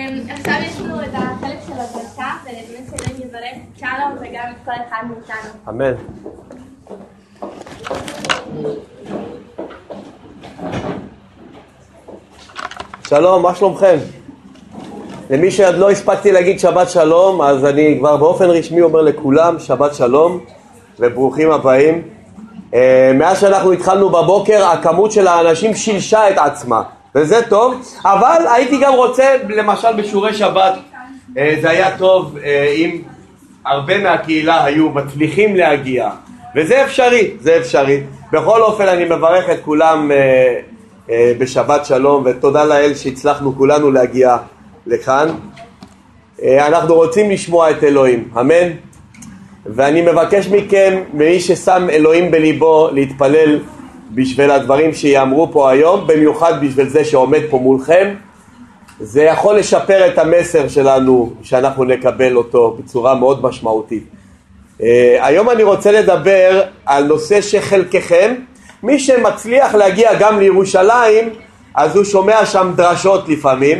עכשיו יש לנו את החלק של הברכה, ולפני שאלוהים יברך שלום וגם את כל אחד מאיתנו. אמן. שלום, מה שלומכם? למי שעוד לא הספקתי להגיד שבת שלום, אז אני כבר באופן רשמי אומר לכולם שבת שלום וברוכים הבאים. אה, מאז שאנחנו התחלנו בבוקר, הכמות של האנשים שילשה את עצמה, וזה טוב, אבל הייתי גם רוצה, למשל בשיעורי שבת, אה, זה היה טוב אה, אם הרבה מהקהילה היו מצליחים להגיע, וזה אפשרי, זה אפשרי. בכל אופן אני מברך את כולם בשבת שלום, ותודה לאל שהצלחנו כולנו להגיע לכאן. אנחנו רוצים לשמוע את אלוהים, אמן? ואני מבקש מכם, מי ששם אלוהים בליבו, להתפלל בשביל הדברים שיאמרו פה היום, במיוחד בשביל זה שעומד פה מולכם. זה יכול לשפר את המסר שלנו, שאנחנו נקבל אותו בצורה מאוד משמעותית. Uh, היום אני רוצה לדבר על נושא שחלקכם, מי שמצליח להגיע גם לירושלים, אז הוא שומע שם דרשות לפעמים.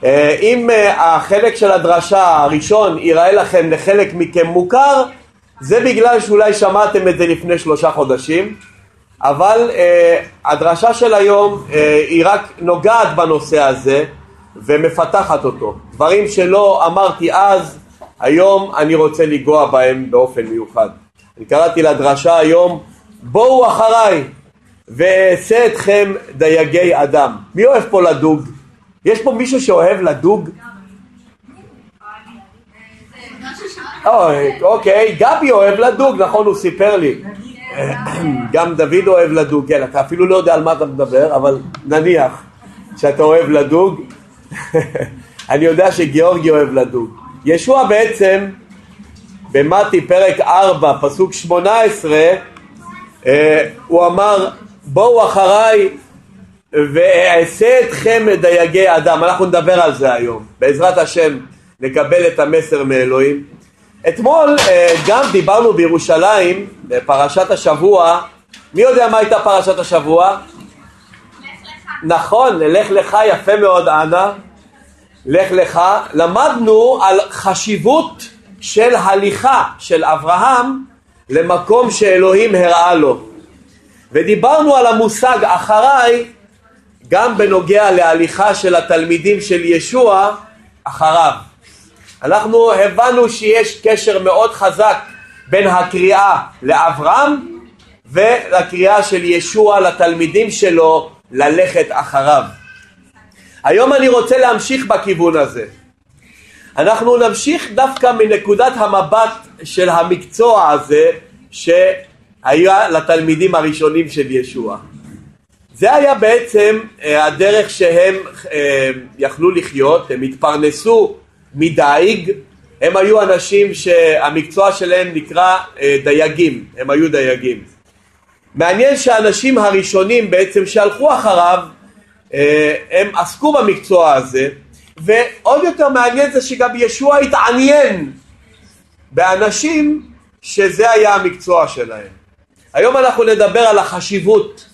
Uh, אם uh, החלק של הדרשה הראשון ייראה לכם לחלק מכם מוכר, זה בגלל שאולי שמעתם את זה לפני שלושה חודשים. אבל אה, הדרשה של היום אה, היא רק נוגעת בנושא הזה ומפתחת אותו. דברים שלא אמרתי אז, היום אני רוצה לנגוע בהם באופן מיוחד. אני קראתי לדרשה היום, בואו אחריי ואעשה אתכם דייגי אדם. מי אוהב פה לדוג? יש פה מישהו שאוהב לדוג? אוקיי, גבי אוהב לדוג, נכון, הוא סיפר לי. גם דוד אוהב לדוג, כן, אתה אפילו לא יודע על מה אתה מדבר, אבל נניח שאתה אוהב לדוג, אני יודע שגיאורגי אוהב לדוג. ישוע בעצם, במתי פרק 4, פסוק 18, אה, הוא אמר, בואו אחריי ואעשה אתכם דייגי אדם. אנחנו נדבר על זה היום. בעזרת השם נקבל את המסר מאלוהים. אתמול אה, גם דיברנו בירושלים, בפרשת השבוע, מי יודע מה הייתה פרשת השבוע? נכון, לך לך יפה מאוד אנה, לך לך, למדנו על חשיבות של הליכה של אברהם למקום שאלוהים הראה לו. ודיברנו על המושג אחריי גם בנוגע להליכה של התלמידים של ישוע אחריו אנחנו הבנו שיש קשר מאוד חזק בין הקריאה לאברהם ולקריאה של ישוע לתלמידים שלו ללכת אחריו. היום אני רוצה להמשיך בכיוון הזה. אנחנו נמשיך דווקא מנקודת המבט של המקצוע הזה שהיה לתלמידים הראשונים של ישוע. זה היה בעצם אה, הדרך שהם אה, יכלו לחיות, הם התפרנסו מדייג, הם היו אנשים שהמקצוע שלהם נקרא אה, דייגים, הם היו דייגים. מעניין שהאנשים הראשונים בעצם שהלכו אחריו אה, הם עסקו במקצוע הזה ועוד יותר מעניין זה שגם ישוע התעניין באנשים שזה היה המקצוע שלהם. היום אנחנו נדבר על החשיבות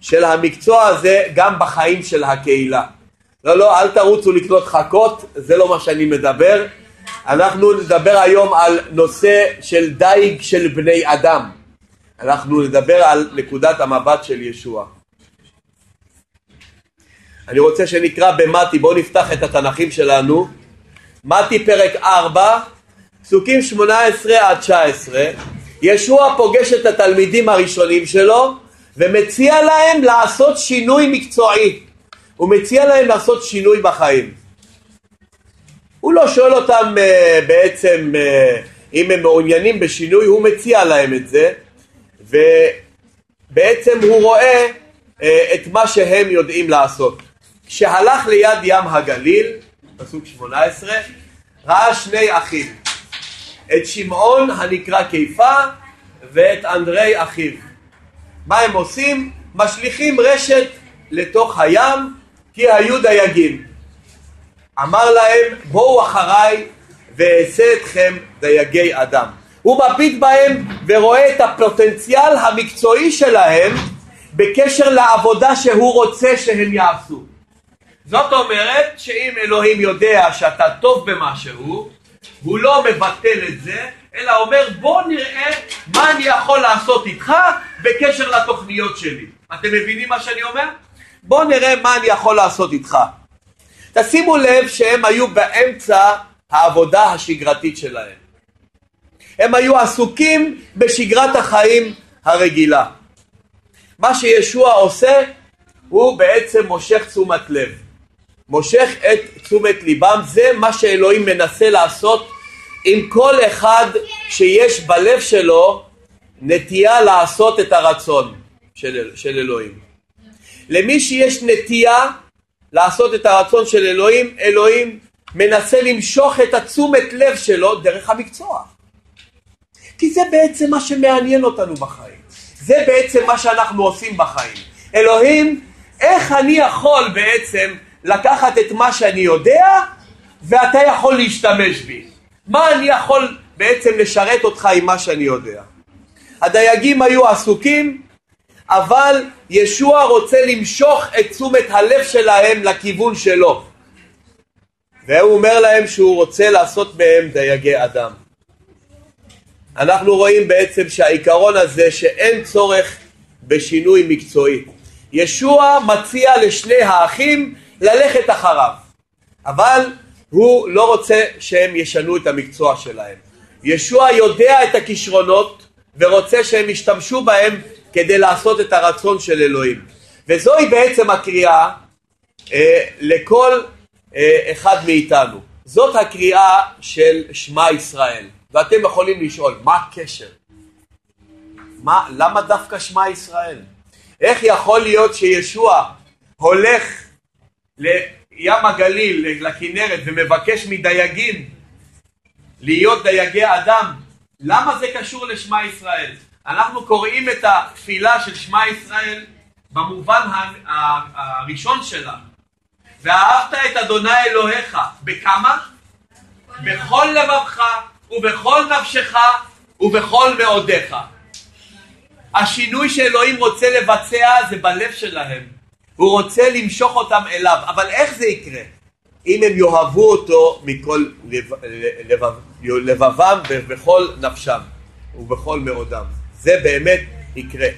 של המקצוע הזה גם בחיים של הקהילה. לא, לא, אל תרוצו לקנות חכות, זה לא מה שאני מדבר. אנחנו נדבר היום על נושא של דייג של בני אדם. אנחנו נדבר על נקודת המבט של ישוע. אני רוצה שנקרא במתי, בואו נפתח את התנכים שלנו. מתי פרק 4, פסוקים 18 עד 19. ישוע פוגש את התלמידים הראשונים שלו ומציע להם לעשות שינוי מקצועי. הוא מציע להם לעשות שינוי בחיים. הוא לא שואל אותם uh, בעצם uh, אם הם מעוניינים בשינוי, הוא מציע להם את זה, ובעצם הוא רואה uh, את מה שהם יודעים לעשות. כשהלך ליד ים הגליל, פסוק 18, ראה שני אחים, את שמעון הנקרא קיפה ואת אנדרי אחיו. מה הם עושים? משליכים רשת לתוך הים כי היו דייגים. אמר להם בואו אחריי ואעשה אתכם דייגי אדם. הוא מביט בהם ורואה את הפוטנציאל המקצועי שלהם בקשר לעבודה שהוא רוצה שהם יעשו. זאת אומרת שאם אלוהים יודע שאתה טוב במשהו, הוא לא מבטל את זה, אלא אומר בוא נראה מה אני יכול לעשות איתך בקשר לתוכניות שלי. אתם מבינים מה שאני אומר? בוא נראה מה אני יכול לעשות איתך. תשימו לב שהם היו באמצע העבודה השגרתית שלהם. הם היו עסוקים בשגרת החיים הרגילה. מה שישוע עושה הוא בעצם מושך תשומת לב. מושך את תשומת ליבם, זה מה שאלוהים מנסה לעשות עם כל אחד שיש בלב שלו נטייה לעשות את הרצון של, של אלוהים. למי שיש נטייה לעשות את הרצון של אלוהים, אלוהים מנסה למשוך את התשומת לב שלו דרך המקצוע. כי זה בעצם מה שמעניין אותנו בחיים. זה בעצם מה שאנחנו עושים בחיים. אלוהים, איך אני יכול בעצם לקחת את מה שאני יודע ואתה יכול להשתמש בי? מה אני יכול בעצם לשרת אותך עם מה שאני יודע? הדייגים היו עסוקים, אבל ישוע רוצה למשוך את תשומת הלב שלהם לכיוון שלו. והוא אומר להם שהוא רוצה לעשות מהם דייגי אדם. אנחנו רואים בעצם שהעיקרון הזה שאין צורך בשינוי מקצועי. ישוע מציע לשני האחים ללכת אחריו, אבל הוא לא רוצה שהם ישנו את המקצוע שלהם. ישוע יודע את הכישרונות ורוצה שהם ישתמשו בהם כדי לעשות את הרצון של אלוהים. וזוהי בעצם הקריאה אה, לכל אה, אחד מאיתנו. זאת הקריאה של שמע ישראל. ואתם יכולים לשאול, מה הקשר? מה, למה דווקא שמע ישראל? איך יכול להיות שישוע הולך לים הגליל, לכנרת, ומבקש מדייגים להיות דייגי אדם? למה זה קשור לשמע ישראל? אנחנו קוראים את התפילה של שמע ישראל במובן הראשון שלה. ואהבת את אדוני אלוהיך, בכמה? בכל לבבך ובכל נפשך ובכל מאודיך. השינוי שאלוהים רוצה לבצע זה בלב שלהם. הוא רוצה למשוך אותם אליו, אבל איך זה יקרה? אם הם יאהבו אותו מכל לב, לב, לבבם ובכל נפשם ובכל מאודם. זה באמת יקרה.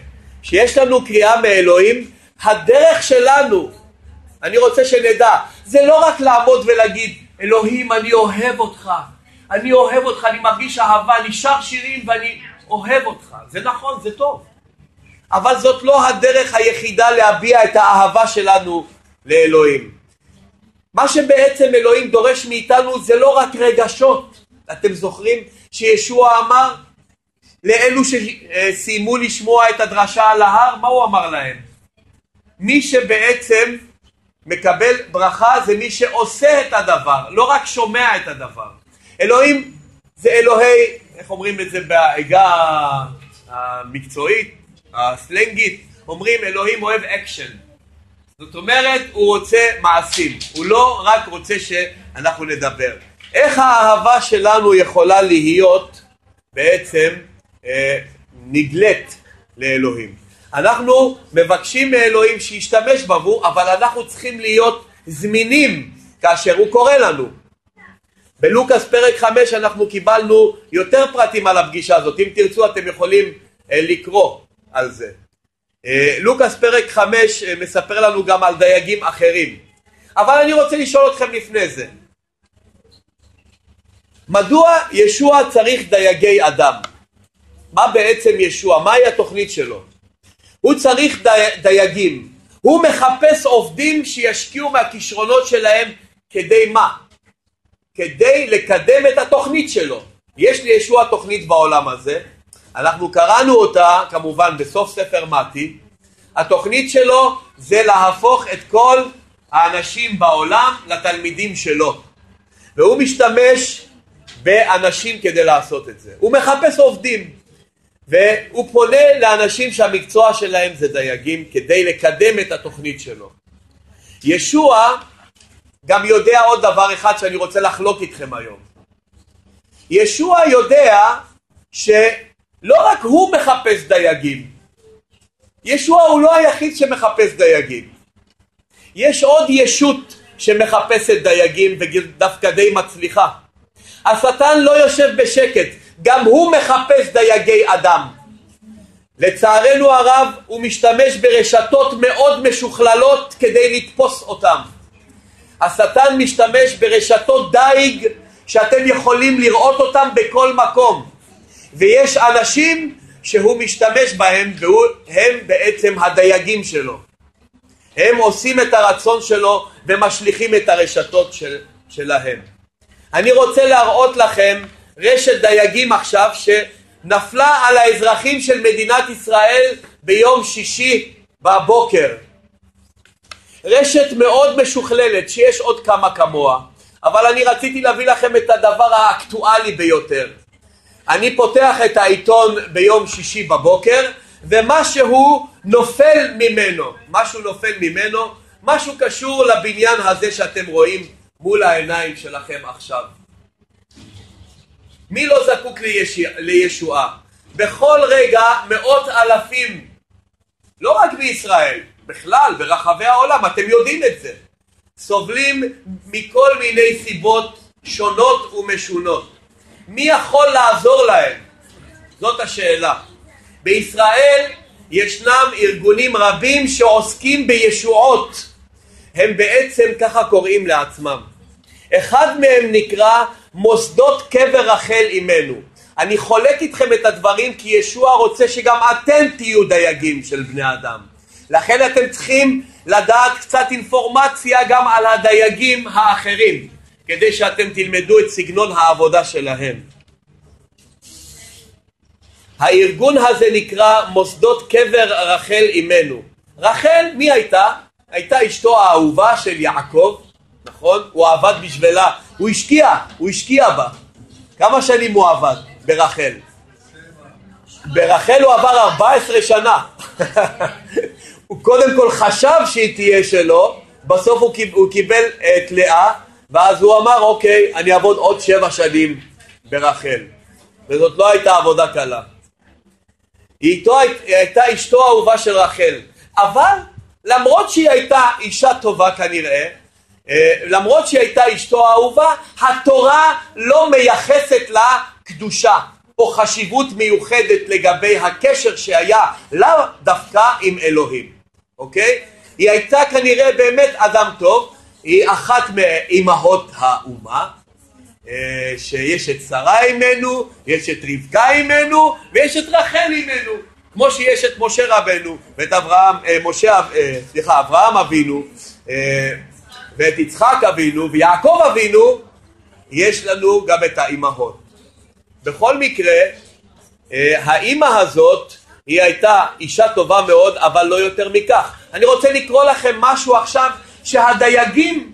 כשיש לנו קריאה מאלוהים, הדרך שלנו, אני רוצה שנדע, זה לא רק לעמוד ולהגיד, אלוהים אני אוהב אותך, אני אוהב אותך, אני מרגיש אהבה, אני שר שירים ואני אוהב אותך. זה נכון, זה טוב. אבל זאת לא הדרך היחידה להביע את האהבה שלנו לאלוהים. מה שבעצם אלוהים דורש מאיתנו זה לא רק רגשות. אתם זוכרים שישוע אמר לאלו שסיימו לשמוע את הדרשה על ההר, מה הוא אמר להם? מי שבעצם מקבל ברכה זה מי שעושה את הדבר, לא רק שומע את הדבר. אלוהים זה אלוהי, איך אומרים את זה בעגה המקצועית, הסלנגית, אומרים אלוהים אוהב אקשן. זאת אומרת, הוא רוצה מעשים, הוא לא רק רוצה שאנחנו נדבר. איך האהבה שלנו יכולה להיות בעצם נגלית לאלוהים? אנחנו מבקשים מאלוהים שישתמש בעבור, אבל אנחנו צריכים להיות זמינים כאשר הוא קורא לנו. בלוקאס פרק 5 אנחנו קיבלנו יותר פרטים על הפגישה הזאת, אם תרצו אתם יכולים אה, לקרוא על זה. אה, לוקאס פרק 5 אה, מספר לנו גם על דייגים אחרים. אבל אני רוצה לשאול אתכם לפני זה. מדוע ישוע צריך דייגי אדם? מה בעצם ישוע? מהי התוכנית שלו? הוא צריך די, דייגים. הוא מחפש עובדים שישקיעו מהכישרונות שלהם כדי מה? כדי לקדם את התוכנית שלו. יש לישוע תוכנית בעולם הזה, אנחנו קראנו אותה כמובן בסוף ספר מתי, התוכנית שלו זה להפוך את כל האנשים בעולם לתלמידים שלו. והוא משתמש באנשים כדי לעשות את זה. הוא מחפש עובדים, והוא פונה לאנשים שהמקצוע שלהם זה דייגים כדי לקדם את התוכנית שלו. ישוע גם יודע עוד דבר אחד שאני רוצה לחלוק איתכם היום. ישוע יודע שלא רק הוא מחפש דייגים, ישוע הוא לא היחיד שמחפש דייגים. יש עוד ישות שמחפשת דייגים ודווקא די מצליחה. השטן לא יושב בשקט, גם הוא מחפש דייגי אדם. לצערנו הרב הוא משתמש ברשתות מאוד משוכללות כדי לתפוס אותם. השטן משתמש ברשתות דייג שאתם יכולים לראות אותם בכל מקום ויש אנשים שהוא משתמש בהם והם בעצם הדייגים שלו הם עושים את הרצון שלו ומשליכים את הרשתות של, שלהם אני רוצה להראות לכם רשת דייגים עכשיו שנפלה על האזרחים של מדינת ישראל ביום שישי בבוקר רשת מאוד משוכללת שיש עוד כמה כמוה אבל אני רציתי להביא לכם את הדבר האקטואלי ביותר אני פותח את העיתון ביום שישי בבוקר ומשהו נופל ממנו, משהו נופל ממנו, משהו קשור לבניין הזה שאתם רואים מול העיניים שלכם עכשיו. מי לא זקוק לישועה? בכל רגע מאות אלפים, לא רק בישראל, בכלל, ברחבי העולם, אתם יודעים את זה, סובלים מכל מיני סיבות שונות ומשונות. מי יכול לעזור להם? זאת השאלה. בישראל ישנם ארגונים רבים שעוסקים בישועות. הם בעצם ככה קוראים לעצמם. אחד מהם נקרא מוסדות קבר רחל אימנו. אני חולק איתכם את הדברים כי ישוע רוצה שגם אתם תהיו דייגים של בני אדם. לכן אתם צריכים לדעת קצת אינפורמציה גם על הדייגים האחרים, כדי שאתם תלמדו את סגנון העבודה שלהם. הארגון הזה נקרא מוסדות קבר רחל אימנו. רחל, מי הייתה? הייתה אשתו האהובה של יעקב, נכון? הוא עבד בשבילה, הוא השקיע, הוא השקיע בה. כמה שנים הוא עבד ברחל? ברחל הוא עבר 14 שנה. הוא קודם כל חשב שהיא תהיה שלו, בסוף הוא, קיבל, הוא קיבל את לאה, ואז הוא אמר, אוקיי, אני אעבוד עוד שבע שנים ברחל. וזאת לא הייתה עבודה קלה. היא, איתו, הייתה אשתו האהובה של רחל, אבל למרות שהיא הייתה אישה טובה כנראה, אה, למרות שהיא הייתה אשתו האהובה, התורה לא מייחסת לה קדושה או חשיבות מיוחדת לגבי הקשר שהיה לה דווקא עם אלוהים, אוקיי? היא הייתה כנראה באמת אדם טוב, היא אחת מאימהות האומה, אה, שיש את שרה אימנו, יש את רבקה אימנו, ויש את רחל אימנו. כמו שיש את משה רבנו, ואת אברהם, אה, משה, אה, סליחה, אברהם אבינו, ואת יצחק אבינו, ויעקב אבינו, יש לנו גם את האימהות. בכל מקרה, האימא הזאת היא הייתה אישה טובה מאוד, אבל לא יותר מכך. אני רוצה לקרוא לכם משהו עכשיו שהדייגים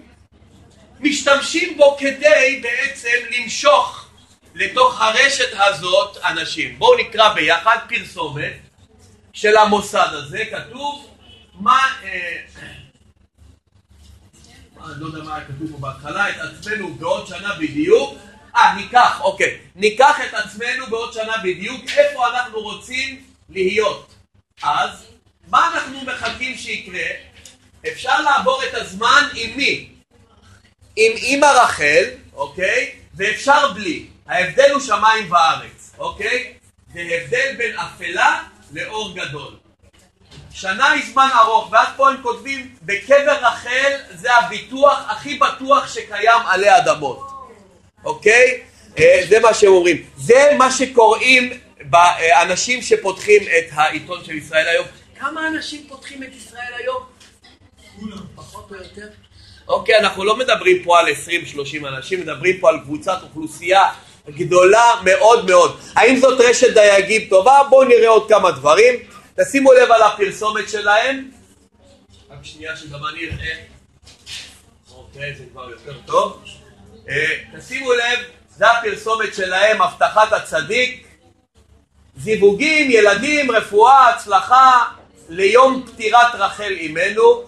משתמשים בו כדי בעצם למשוך לתוך הרשת הזאת אנשים. בואו נקרא ביחד פרסומת של המוסד הזה, כתוב מה, אה, אני לא יודע מה היה כתוב פה בהתחלה, את עצמנו בעוד שנה בדיוק, אה ניקח, אוקיי, ניקח את עצמנו בעוד שנה בדיוק, איפה אנחנו רוצים להיות. אז מה אנחנו מחכים שיקרה? אפשר לעבור את הזמן עם מי? עם אימא רחל, אוקיי? ואפשר בלי. ההבדל הוא שמיים וארץ, אוקיי? זה הבדל בין אפלה לאור גדול. שנה היא זמן ארוך, ואז פה הם כותבים, בקבר רחל זה הביטוח הכי בטוח שקיים עלי אדמות, אוקיי? אה, זה מה שהם אומרים. זה מה שקוראים באנשים שפותחים את העיתון של ישראל היום. כמה אנשים פותחים את ישראל היום? כולם, פחות או יותר. אוקיי, אנחנו לא מדברים פה על 20-30 אנשים, מדברים פה על קבוצת אוכלוסייה גדולה מאוד מאוד. האם זאת רשת דייגים טובה? בואו נראה עוד כמה דברים. תשימו לב על הפרסומת שלהם. רק שנייה שגם אני אראה. אוקיי, זה כבר יותר טוב. אה, תשימו לב, זה הפרסומת שלהם, הבטחת הצדיק. זיווגים, ילדים, רפואה, הצלחה, ליום פטירת רחל אימנו.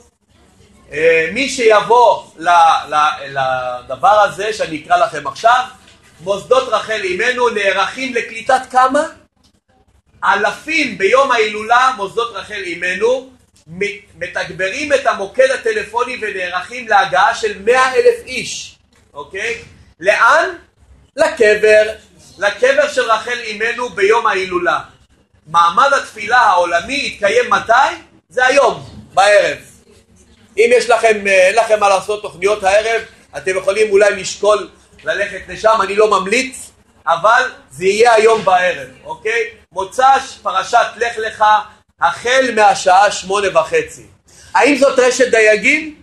אה, מי שיבוא לדבר הזה שאני אקרא לכם עכשיו, מוסדות רחל אימנו נערכים לקליטת כמה? אלפים ביום ההילולה מוסדות רחל אימנו מתגברים את המוקד הטלפוני ונערכים להגעה של מאה אלף איש, אוקיי? לאן? לקבר, לקבר של רחל אימנו ביום ההילולה. מעמד התפילה העולמי יתקיים מתי? זה היום, בערב. אם יש לכם, אה, אין לכם מה לעשות תוכניות הערב, אתם יכולים אולי לשקול ללכת לשם, אני לא ממליץ, אבל זה יהיה היום בערב, אוקיי? מוצ"ש, פרשת לך לך, החל מהשעה שמונה וחצי. האם זאת רשת דייגים?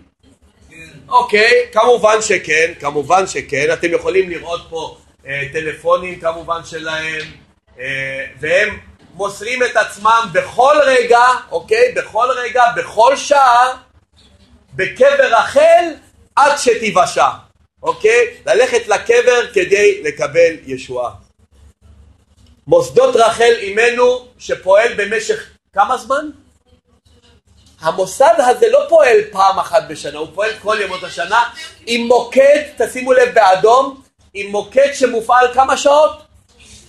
כן. אוקיי, כמובן שכן, כמובן שכן. אתם יכולים לראות פה אה, טלפונים כמובן שלהם, אה, והם מוסרים את עצמם בכל רגע, אוקיי? בכל רגע, בכל שעה, בקבר רחל עד שתיוושע, אוקיי? ללכת לקבר כדי לקבל ישועה. מוסדות רחל אימנו שפועל במשך כמה זמן? המוסד הזה לא פועל פעם אחת בשנה, הוא פועל כל ימות השנה עם מוקד, תשימו לב באדום, עם מוקד שמופעל כמה שעות?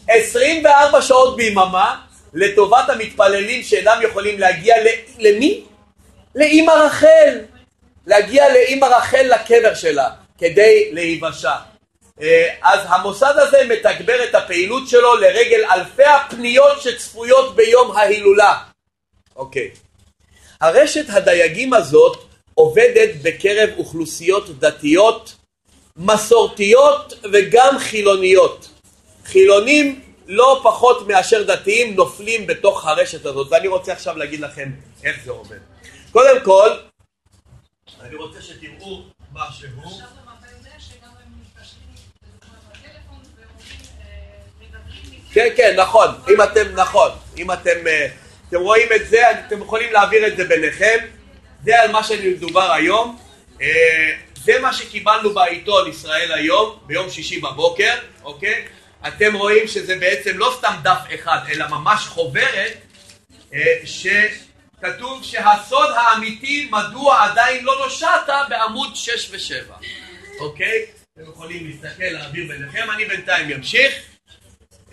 24 שעות ביממה לטובת המתפללים שאינם יכולים להגיע למי? לאימא רחל. להגיע לאימא רחל לקבר שלה כדי להיוושע. אה, אז המוסד הזה מתגבר את הפעילות שלו לרגל אלפי הפניות שצפויות ביום ההילולה. אוקיי. הרשת הדייגים הזאת עובדת בקרב אוכלוסיות דתיות, מסורתיות וגם חילוניות. חילונים לא פחות מאשר דתיים נופלים בתוך הרשת הזאת, ואני רוצה עכשיו להגיד לכם איך זה עובד. קודם כל, אני רוצה שתראו משהו. כן, כן, נכון, אם אתם, נכון, אם אתם, אה, אתם רואים את זה, אתם יכולים להעביר את זה ביניכם, זה על מה שמדובר היום, אה, זה מה שקיבלנו בעיתון ישראל היום, ביום שישי בבוקר, אוקיי? אתם רואים שזה בעצם לא סתם דף אחד, אלא ממש חוברת, אה, שכתוב שהסוד האמיתי מדוע עדיין לא נושעת בעמוד 6 ו-7, אוקיי? אתם יכולים להסתכל, להעביר ביניכם, אני בינתיים אמשיך.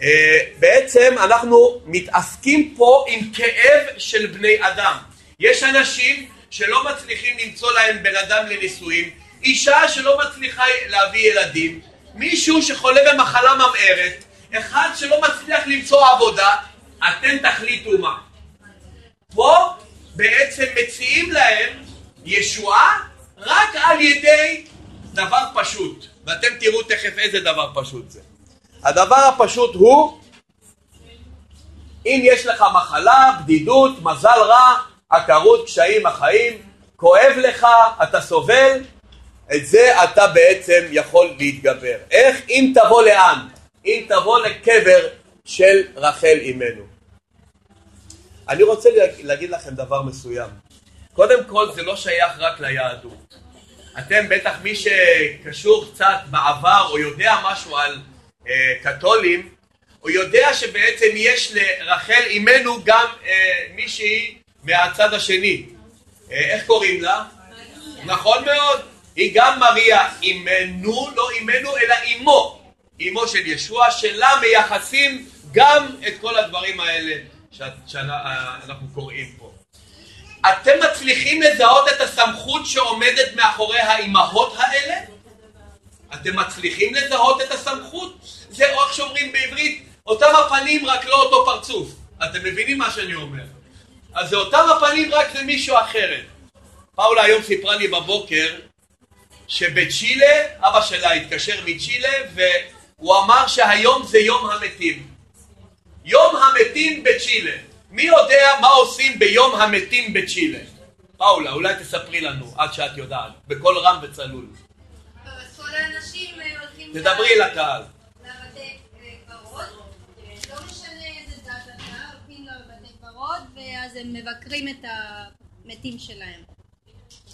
אה, בעצם אנחנו מתעסקים פה עם כאב של בני אדם. יש אנשים שלא מצליחים למצוא להם בן אדם לנישואים, אישה שלא מצליחה להביא ילדים, מישהו שחולה במחלה ממארת, אחד שלא מצליח למצוא עבודה, אתם תחליטו מה. פה בעצם מציעים להם ישועה רק על ידי דבר פשוט, ואתם תראו תכף איזה דבר פשוט זה. הדבר הפשוט הוא, אם יש לך מחלה, בדידות, מזל רע, עקרות, קשיים, החיים, כואב לך, אתה סובל, את זה אתה בעצם יכול להתגבר. איך? אם תבוא לאן? אם תבוא לקבר של רחל אימנו. אני רוצה להגיד לכם דבר מסוים. קודם כל זה לא שייך רק ליהדות. אתם בטח מי שקשור קצת בעבר או יודע משהו על קתולים, הוא יודע שבעצם יש לרחל אימנו גם אה, מישהי מהצד השני. אה, איך קוראים לה? נכון מאוד. היא גם מריה אימנו, לא אימנו אלא אימו. אימו של ישוע, שלה מייחסים גם את כל הדברים האלה שאנחנו קוראים פה. אתם מצליחים לזהות את הסמכות שעומדת מאחורי האימהות האלה? אתם מצליחים לזהות את הסמכות? זה איך שאומרים בעברית, אותם הפנים רק לא אותו פרצוף. אתם מבינים מה שאני אומר? אז זה אותם הפנים רק זה מישהו אחרת. פאולה היום סיפרה לי בבוקר שבצ'ילה, אבא שלה התקשר מצ'ילה והוא אמר שהיום זה יום המתים. יום המתים בצ'ילה. מי יודע מה עושים ביום המתים בצ'ילה? פאולה, אולי תספרי לנו, עד שאת יודעת, בקול רם וצלול. תדברי לקהל. ואז הם מבקרים את המתים שלהם.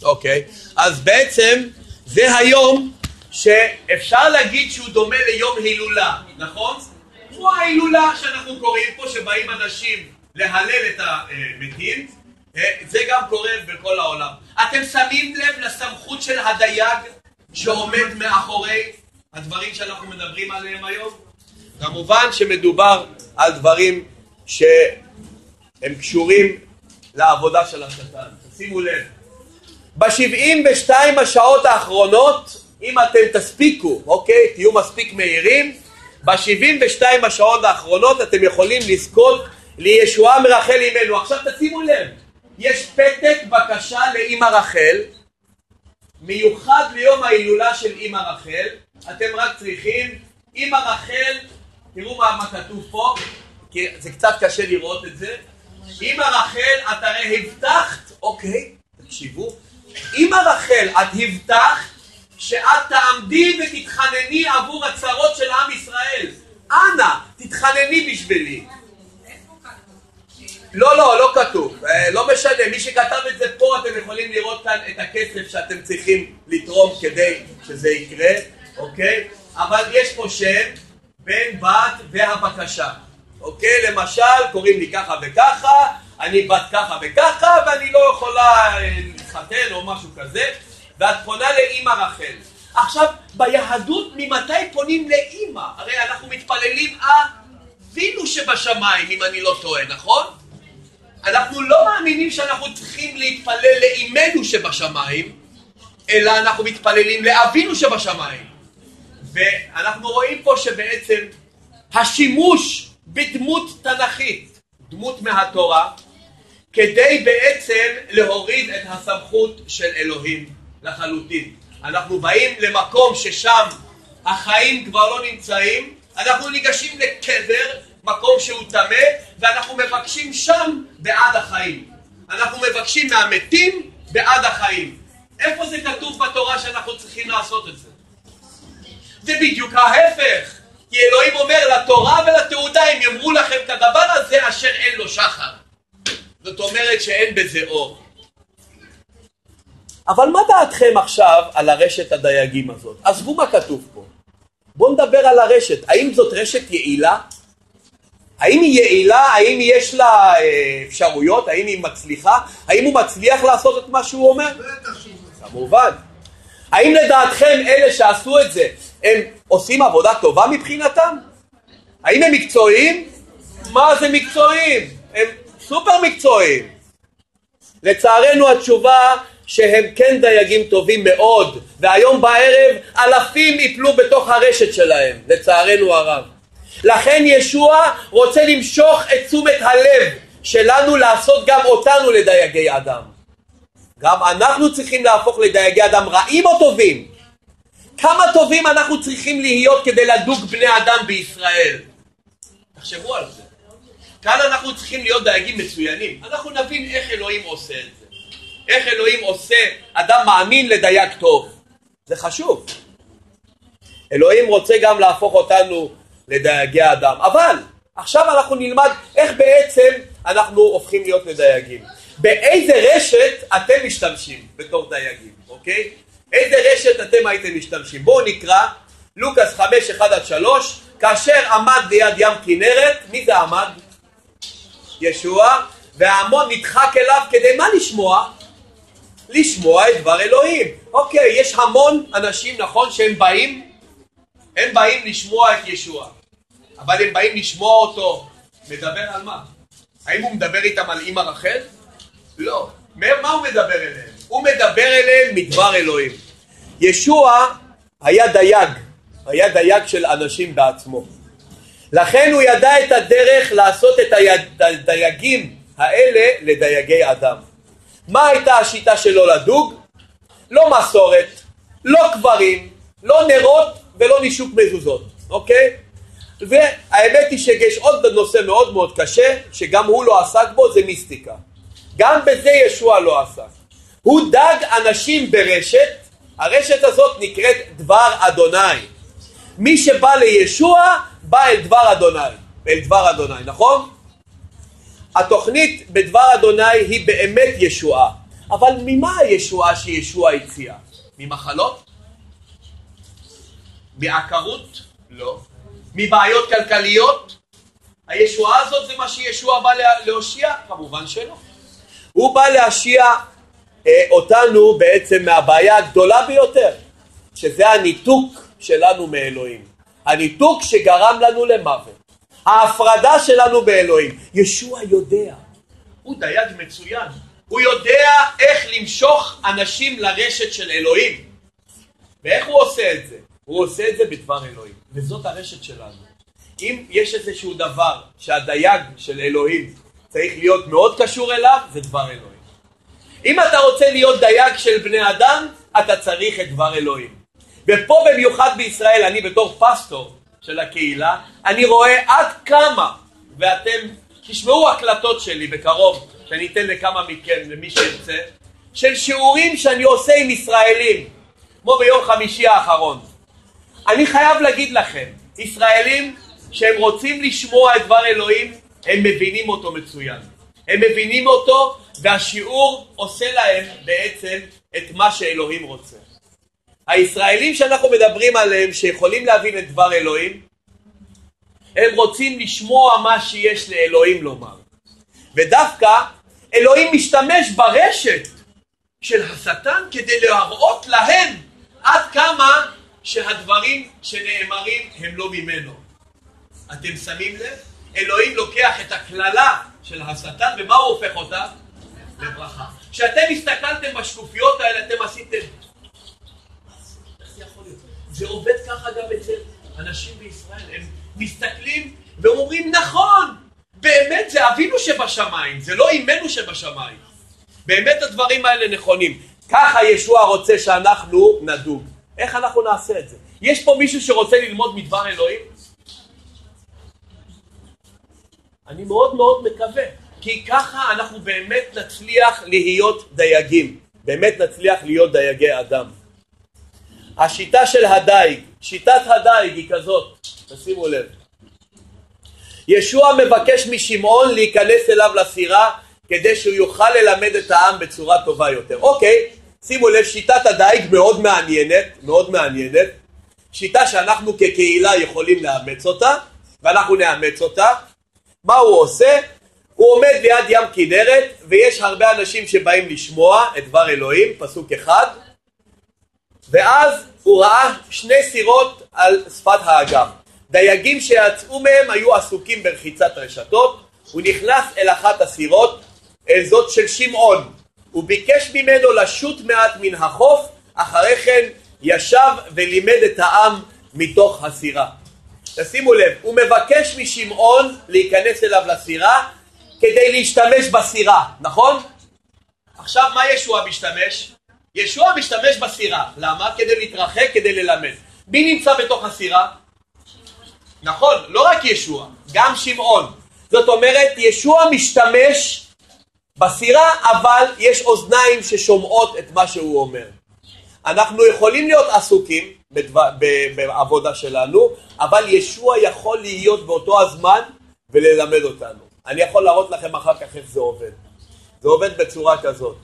אוקיי, אז בעצם זה היום שאפשר להגיד שהוא דומה ליום הילולה, נכון? כמו ההילולה שאנחנו קוראים פה, שבאים אנשים להלל את המתים, אה, זה גם קורה בכל העולם. אתם שמים לב לסמכות של הדייג שעומד מאחורי הדברים שאנחנו מדברים עליהם היום? כמובן שמדובר על דברים שהם קשורים לעבודה של השטן. שימו לב. ב-72 השעות האחרונות, אם אתם תספיקו, אוקיי, תהיו מספיק מהירים, ב-72 השעות האחרונות אתם יכולים לזכות לישועה מרחל אימנו. עכשיו תשימו לב, יש פתק בקשה לאימא רחל, מיוחד ליום ההילולה של אימא רחל, אתם רק צריכים, אימא רחל, תראו מה, מה כתוב פה, כי זה קצת קשה לראות את זה, אימא רחל, את הרי הבטחת, אוקיי, תקשיבו, אימא רחל, את הבטחת שאת תעמדי ותתחנני עבור הצרות של עם ישראל. אנא, תתחנני בשבילי. לא, לא, לא כתוב. אה, לא משנה, מי שכתב את זה פה, אתם יכולים לראות כאן את הכסף שאתם צריכים לתרום כדי שזה יקרה, אוקיי? אבל יש פה שם, בן, בת והבקשה. אוקיי? למשל, קוראים לי ככה וככה, אני בת ככה וככה, ואני לא יכולה אה, להתחתן או משהו כזה, ואת פונה לאימא רחל. עכשיו, ביהדות, ממתי פונים לאימא? הרי אנחנו מתפללים אבינו שבשמיים, אם אני לא טועה, נכון? אנחנו לא מאמינים שאנחנו צריכים להתפלל לאימנו שבשמיים, אלא אנחנו מתפללים לאבינו שבשמיים. ואנחנו רואים פה שבעצם השימוש בדמות תנכית, דמות מהתורה, כדי בעצם להוריד את הסמכות של אלוהים לחלוטין. אנחנו באים למקום ששם החיים כבר לא נמצאים, אנחנו ניגשים לקבר, מקום שהוא טמא, ואנחנו מבקשים שם בעד החיים. אנחנו מבקשים מהמתים בעד החיים. איפה זה כתוב בתורה שאנחנו צריכים לעשות את זה? זה בדיוק ההפך. כי אלוהים אומר לתורה ולתעודה אם יאמרו לכם את הדבר הזה אשר אין לו שחר. זאת אומרת שאין בזה אור. אבל מה דעתכם עכשיו על הרשת הדייגים הזאת? עזבו מה כתוב פה. בואו נדבר על הרשת. האם זאת רשת יעילה? האם היא יעילה? האם יש לה אה, אפשרויות? האם היא מצליחה? האם הוא מצליח לעשות את מה שהוא אומר? כמובן. האם לדעתכם אלה שעשו את זה, הם עושים עבודה טובה מבחינתם? האם הם מקצועיים? מה זה מקצועיים? הם סופר מקצועיים. לצערנו התשובה שהם כן דייגים טובים מאוד, והיום בערב אלפים יפלו בתוך הרשת שלהם, לצערנו הרב. לכן ישוע רוצה למשוך את תשומת הלב שלנו לעשות גם אותנו לדייגי אדם. גם אנחנו צריכים להפוך לדייגי אדם רעים או טובים. כמה טובים אנחנו צריכים להיות כדי לדוג בני אדם בישראל? תחשבו על זה. כאן אנחנו צריכים להיות דייגים מצוינים. אנחנו נבין איך אלוהים עושה את זה. איך אלוהים עושה אדם מאמין לדייג טוב. זה חשוב. אלוהים רוצה גם להפוך אותנו לדייגי אדם. אבל עכשיו אנחנו נלמד איך בעצם אנחנו הופכים להיות לדייגים. באיזה רשת אתם משתמשים בתור דייגים, אוקיי? איזה רשת אתם הייתם משתמשים? בואו נקרא לוקאס 5, 1 עד 3 כאשר עמד ליד ים כנרת, מי זה עמד? ישוע, וההמון נדחק אליו כדי מה לשמוע? לשמוע את דבר אלוהים. אוקיי, יש המון אנשים, נכון, שהם באים, הם באים לשמוע את ישוע, אבל הם באים לשמוע אותו מדבר על מה? האם הוא מדבר איתם על אימא רחל? לא. מה הוא מדבר אליהם? הוא מדבר אליהם מדבר אלוהים. ישוע היה דייג, היה דייג של אנשים בעצמו. לכן הוא ידע את הדרך לעשות את הדייגים האלה לדייגי אדם. מה הייתה השיטה שלו לדוג? לא מסורת, לא קברים, לא נרות ולא נישוק מזוזות, אוקיי? והאמת היא שיש עוד נושא מאוד מאוד קשה, שגם הוא לא עסק בו, זה מיסטיקה. גם בזה ישוע לא עסק. הוא דג אנשים ברשת, הרשת הזאת נקראת דבר אדוני. מי שבא לישוע, בא אל דבר אדוני, אל דבר אדוני, נכון? התוכנית בדבר אדוני היא באמת ישועה, אבל ממה הישועה שישוע הציע? ממחלות? מעקרות? לא. מבעיות כלכליות? הישועה הזאת זה מה שישוע בא להושיע? כמובן שלא. הוא בא להשיע אה, אותנו בעצם מהבעיה הגדולה ביותר, שזה הניתוק שלנו מאלוהים. הניתוק שגרם לנו למוות. ההפרדה שלנו באלוהים. ישוע יודע. הוא דייג מצוין. הוא יודע איך למשוך אנשים לרשת של אלוהים. ואיך הוא עושה את זה? הוא עושה את זה בדבר אלוהים. וזאת הרשת שלנו. אם יש איזשהו דבר שהדייג של אלוהים צריך להיות מאוד קשור אליו, זה דבר אלוהים. אם אתה רוצה להיות דייג של בני אדם, אתה צריך את דבר אלוהים. ופה במיוחד בישראל, אני בתור פסטור של הקהילה, אני רואה עד כמה, ואתם תשמעו הקלטות שלי בקרוב, שאני אתן לכמה מכם, למי שירצה, של שיעורים שאני עושה עם ישראלים, כמו ביום חמישי האחרון. אני חייב להגיד לכם, ישראלים שהם רוצים לשמוע את דבר אלוהים, הם מבינים אותו מצוין. הם מבינים אותו, והשיעור עושה להם בעצם את מה שאלוהים רוצה. הישראלים שאנחנו מדברים עליהם, שיכולים להבין את דבר אלוהים, הם רוצים לשמוע מה שיש לאלוהים לומר. ודווקא אלוהים משתמש ברשת של השטן כדי להראות להם עד כמה שהדברים שנאמרים הם לא ממנו. אתם שמים לב? אלוהים לוקח את הקללה של השטן ומה הוא הופך אותה? לברכה. כשאתם הסתכלתם בשקופיות האלה אתם עשיתם? זה עובד ככה גם אצל אנשים בישראל, הם מסתכלים ואומרים נכון, באמת זה אבינו שבשמיים, זה לא אימנו שבשמיים. באמת הדברים האלה נכונים. ככה ישוע רוצה שאנחנו נדוג. איך אנחנו נעשה את זה? יש פה מישהו שרוצה ללמוד מדבר אלוהים? אני מאוד מאוד מקווה, כי ככה אנחנו באמת נצליח להיות דייגים, באמת נצליח להיות דייגי אדם. השיטה של הדייג, שיטת הדייג היא כזאת, תשימו לב. ישוע מבקש משמעון להיכנס אליו לסירה כדי שהוא יוכל ללמד את העם בצורה טובה יותר. אוקיי, שימו לב, שיטת הדייג מאוד מעניינת, מאוד מעניינת. שיטה שאנחנו כקהילה יכולים לאמץ אותה, ואנחנו נאמץ אותה. מה הוא עושה? הוא עומד ליד ים כנרת, ויש הרבה אנשים שבאים לשמוע את דבר אלוהים, פסוק אחד, ואז הוא ראה שני סירות על שפת האגם. דייגים שיצאו מהם היו עסוקים ברחיצת רשתות, הוא נכנס אל אחת הסירות, אל זאת של שמעון. הוא ביקש ממנו לשוט מעט מן החוף, אחרי כן ישב ולימד את העם מתוך הסירה. תשימו לב, הוא מבקש משמעון להיכנס אליו לסירה כדי להשתמש בסירה, נכון? עכשיו מה ישוע משתמש? ישוע משתמש בסירה, למה? כדי להתרחק, כדי ללמד. מי נמצא בתוך הסירה? נכון, לא רק ישוע, גם שמעון. זאת אומרת, ישוע משתמש בסירה, אבל יש אוזניים ששומעות את מה שהוא אומר. אנחנו יכולים להיות עסוקים בדבר, בעבודה שלנו, אבל ישוע יכול להיות באותו הזמן וללמד אותנו. אני יכול להראות לכם אחר כך איך זה עובד. זה עובד בצורה כזאת.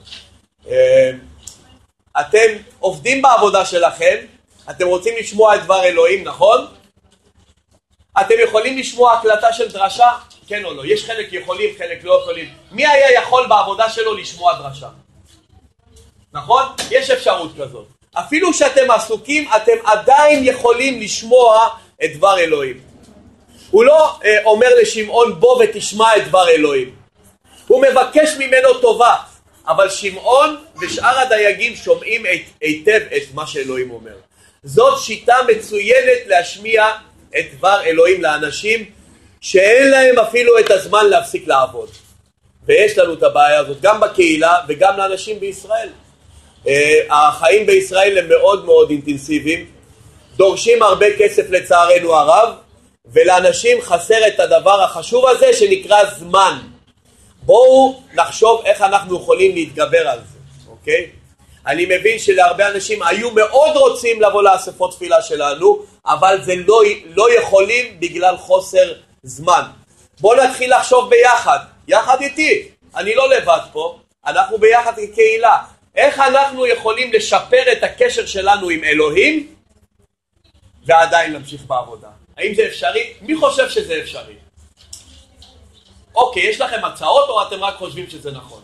אה, אתם עובדים בעבודה שלכם, אתם רוצים לשמוע את דבר אלוהים, נכון? אתם יכולים לשמוע הקלטה של דרשה? כן או לא? יש חלק יכולים, חלק לא יכולים. מי היה יכול בעבודה שלו לשמוע דרשה? נכון? יש אפשרות כזאת. אפילו שאתם עסוקים, אתם עדיין יכולים לשמוע את דבר אלוהים. הוא לא אה, אומר לשמעון בוא ותשמע את דבר אלוהים. הוא מבקש ממנו טובה, אבל שמעון ושאר הדייגים שומעים היטב את מה שאלוהים אומר. זאת שיטה מצוינת להשמיע את דבר אלוהים לאנשים שאין להם אפילו את הזמן להפסיק לעבוד. ויש לנו את הבעיה הזאת גם בקהילה וגם לאנשים בישראל. אה, החיים בישראל הם מאוד מאוד אינטנסיביים, דורשים הרבה כסף לצערנו הרב, ולאנשים חסר את הדבר החשוב הזה שנקרא זמן. בואו נחשוב איך אנחנו יכולים להתגבר על זה, אוקיי? אני מבין שלהרבה אנשים היו מאוד רוצים לבוא לאספות תפילה שלנו, אבל זה לא, לא יכולים בגלל חוסר זמן. בואו נתחיל לחשוב ביחד, יחד איתי, אני לא לבד פה, אנחנו ביחד כקהילה. איך אנחנו יכולים לשפר את הקשר שלנו עם אלוהים ועדיין להמשיך בעבודה? האם זה אפשרי? מי חושב שזה אפשרי? אוקיי, יש לכם הצעות או אתם רק חושבים שזה נכון?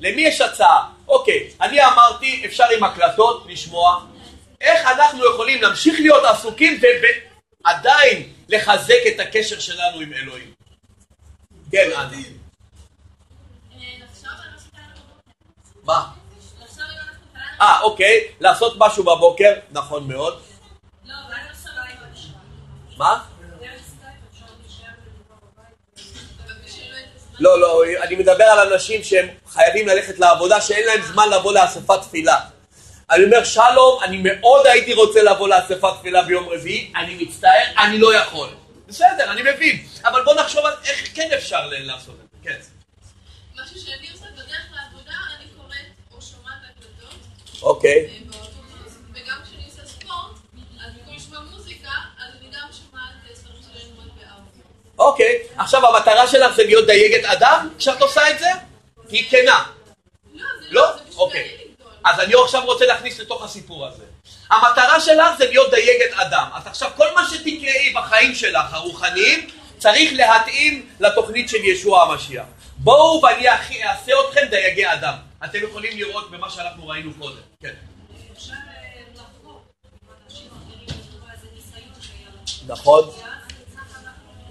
למי יש הצעה? אוקיי, אני אמרתי, אפשר עם הקלטות לשמוע איך אנחנו יכולים להמשיך להיות עסוקים ועדיין לחזק את הקשר שלנו עם אלוהים. כן, אנה. אה, מה? אה, אוקיי, לעשות משהו בבוקר, נכון מאוד. מה? לא, לא, אני מדבר על אנשים שהם חייבים ללכת לעבודה, שאין להם זמן לבוא לאספת תפילה. אני אומר, שלום, אני מאוד הייתי רוצה לבוא לאספת תפילה ביום רביעי, אני מצטער, אני לא יכול. בסדר, אני מבין, אבל בוא נחשוב על איך כן אפשר לעשות את זה, כן. משהו שאני עושה בדרך לעבודה, אני קוראת או שומעת הקלטות אוקיי, אה, באוטובוס, וגם כשאני עושה ספורט, אז במקום לשמוע מוזיקה, אז אני גם שומעת אה, ספרים של ללמוד באודיו. אוקיי. עכשיו, המטרה שלך זה להיות דייגת אדם כשאת עושה את זה? תהיי כנה. לא, זה לא? זה בשביל אוקיי. אז אני עכשיו רוצה להכניס לתוך הסיפור הזה. המטרה שלך זה להיות דייגת אדם. אז עכשיו כל מה שתקראי בחיים שלך, הרוחניים, צריך להתאים לתוכנית של ישוע המשיח. בואו ואני אעשה אתכם דייגי אדם. אתם יכולים לראות במה שאנחנו ראינו קודם. כן. אה. נכון.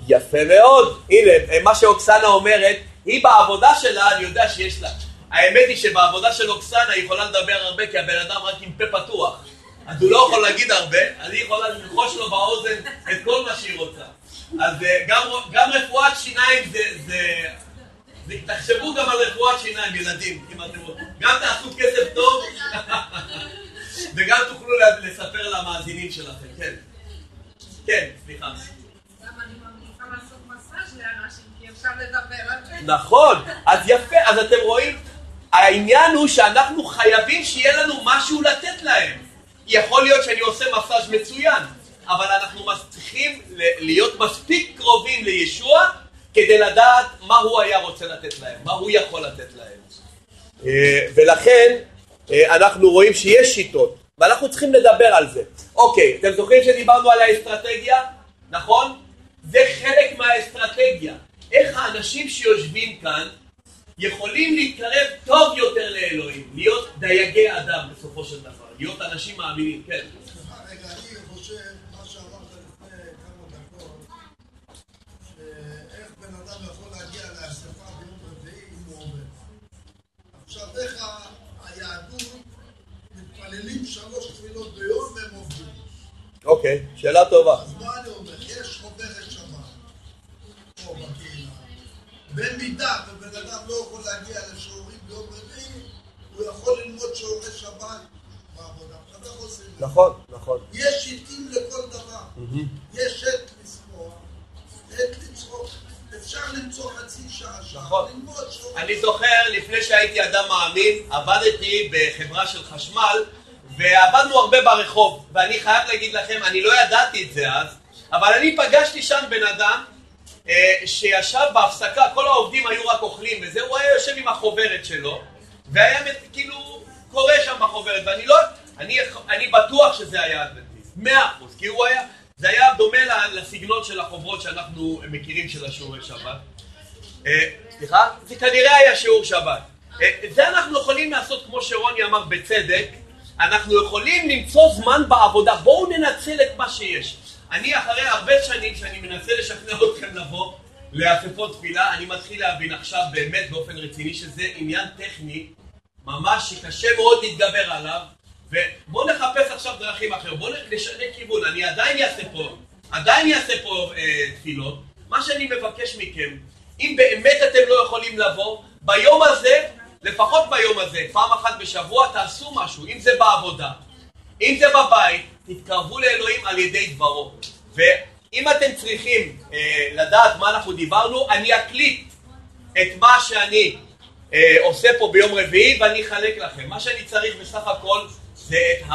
יפה מאוד. הנה, מה שאוקסנה אומרת, היא בעבודה שלה, אני יודע שיש לה. האמת היא שבעבודה של אוקסנה היא יכולה לדבר הרבה, כי הבן אדם רק עם פה פתוח. אז הוא לא יכול להגיד הרבה, אז היא יכולה ללחוש לו באוזן את כל מה שהיא רוצה. אז אה, גם, גם רפואת שיניים זה, זה, זה... תחשבו גם על רפואת שיניים, ילדים, אם אתם רוצים. גם תעשו כסף טוב, וגם תוכלו לספר למאזינים שלכם, כן. כן, סליחה. גם אני ממליצה לעשות מסאז' לאנשים, כי אפשר לדבר על זה. נכון, אז יפה, אז אתם רואים, העניין הוא שאנחנו חייבים שיהיה לנו משהו לתת להם. יכול להיות שאני עושה מסאז' מצוין, אבל אנחנו צריכים להיות מספיק קרובים לישוע כדי לדעת מה הוא היה רוצה לתת להם, מה הוא יכול לתת להם. אה, ולכן אה, אנחנו רואים שיש שיטות, ואנחנו צריכים לדבר על זה. אוקיי, אתם זוכרים שדיברנו על האסטרטגיה? נכון? זה חלק מהאסטרטגיה. איך האנשים שיושבים כאן יכולים להתקרב טוב יותר לאלוהים, להיות דייגי אדם בסופו של דבר, להיות אנשים מאמינים, כן. רגע, אני חושב, מה שאמרת לפני כמה דקות, שאיך בן אדם יכול להגיע לאספה ביום רביעי אם הוא עובד. עכשיו, איך היהדות מתפללים שלוש תפילות ביום והם עובדים. אוקיי, שאלה טובה. אז מה אני אומר? יש חוברת שבת פה בקהילה. במידה ובן אדם לא יכול להגיע לשיעורים ביום רביעי, הוא יכול ללמוד שיעורי שבת בעבודה. איך עושים את זה? נכון, נכון. יש עיתים לכל דבר. יש עת לשמוח, עת לצחוק. אפשר למצוא חצי שעה, שעה, נכון. ללמוד שיעורי אני זוכר, לפני שהייתי אדם מאמין, עבדתי בחברה של חשמל, ועבדנו הרבה ברחוב. ואני חייב להגיד לכם, אני לא ידעתי את זה אז, אבל אני פגשתי שם בן אדם שישב בהפסקה, כל העובדים היו רק אוכלים וזה, הוא היה יושב עם החוברת שלו, והיה כאילו קורא שם בחוברת, ואני לא, אני, אני בטוח שזה היה אדבנטיסט, מאה אחוז, כי הוא היה, זה היה דומה לסגנון של החוברות שאנחנו מכירים של השיעורי שבת. אה, סליחה? זה כנראה היה שיעור שבת. אה, זה אנחנו יכולים לעשות, כמו שרוני אמר בצדק, אנחנו יכולים למצוא זמן בעבודה. בואו ננצל את מה שיש. אני אחרי הרבה שנים שאני מנסה לשכנע אתכם לבוא לאספות תפילה, אני מתחיל להבין עכשיו באמת באופן רציני שזה עניין טכני ממש שקשה מאוד להתגבר עליו ובואו נחפש עכשיו דרכים אחרות, בואו נשנה כיוון, אני עדיין אעשה פה, עדיין אעשה פה אה, תפילות, מה שאני מבקש מכם, אם באמת אתם לא יכולים לבוא, ביום הזה, לפחות ביום הזה, פעם אחת בשבוע תעשו משהו, אם זה בעבודה, אם זה בבית, תתקרבו לאלוהים על ידי דברו. ואם אתם צריכים אה, לדעת מה אנחנו דיברנו, אני אקליט את מה שאני אה, עושה פה ביום רביעי ואני אחלק לכם. מה שאני צריך בסך הכל זה את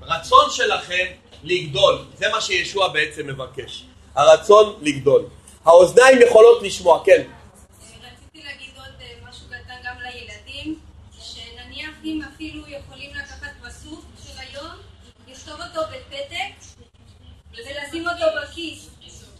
הרצון שלכם לגדול. זה מה שישוע בעצם מבקש. הרצון לגדול. האוזניים יכולות לשמוע, כן. רציתי להגיד עוד אה, משהו קטן גם לילדים, שנניח אם אפילו יכולים לקחת פסוק של היום, לכתוב אותו בפתק ולשים אותו בכיס.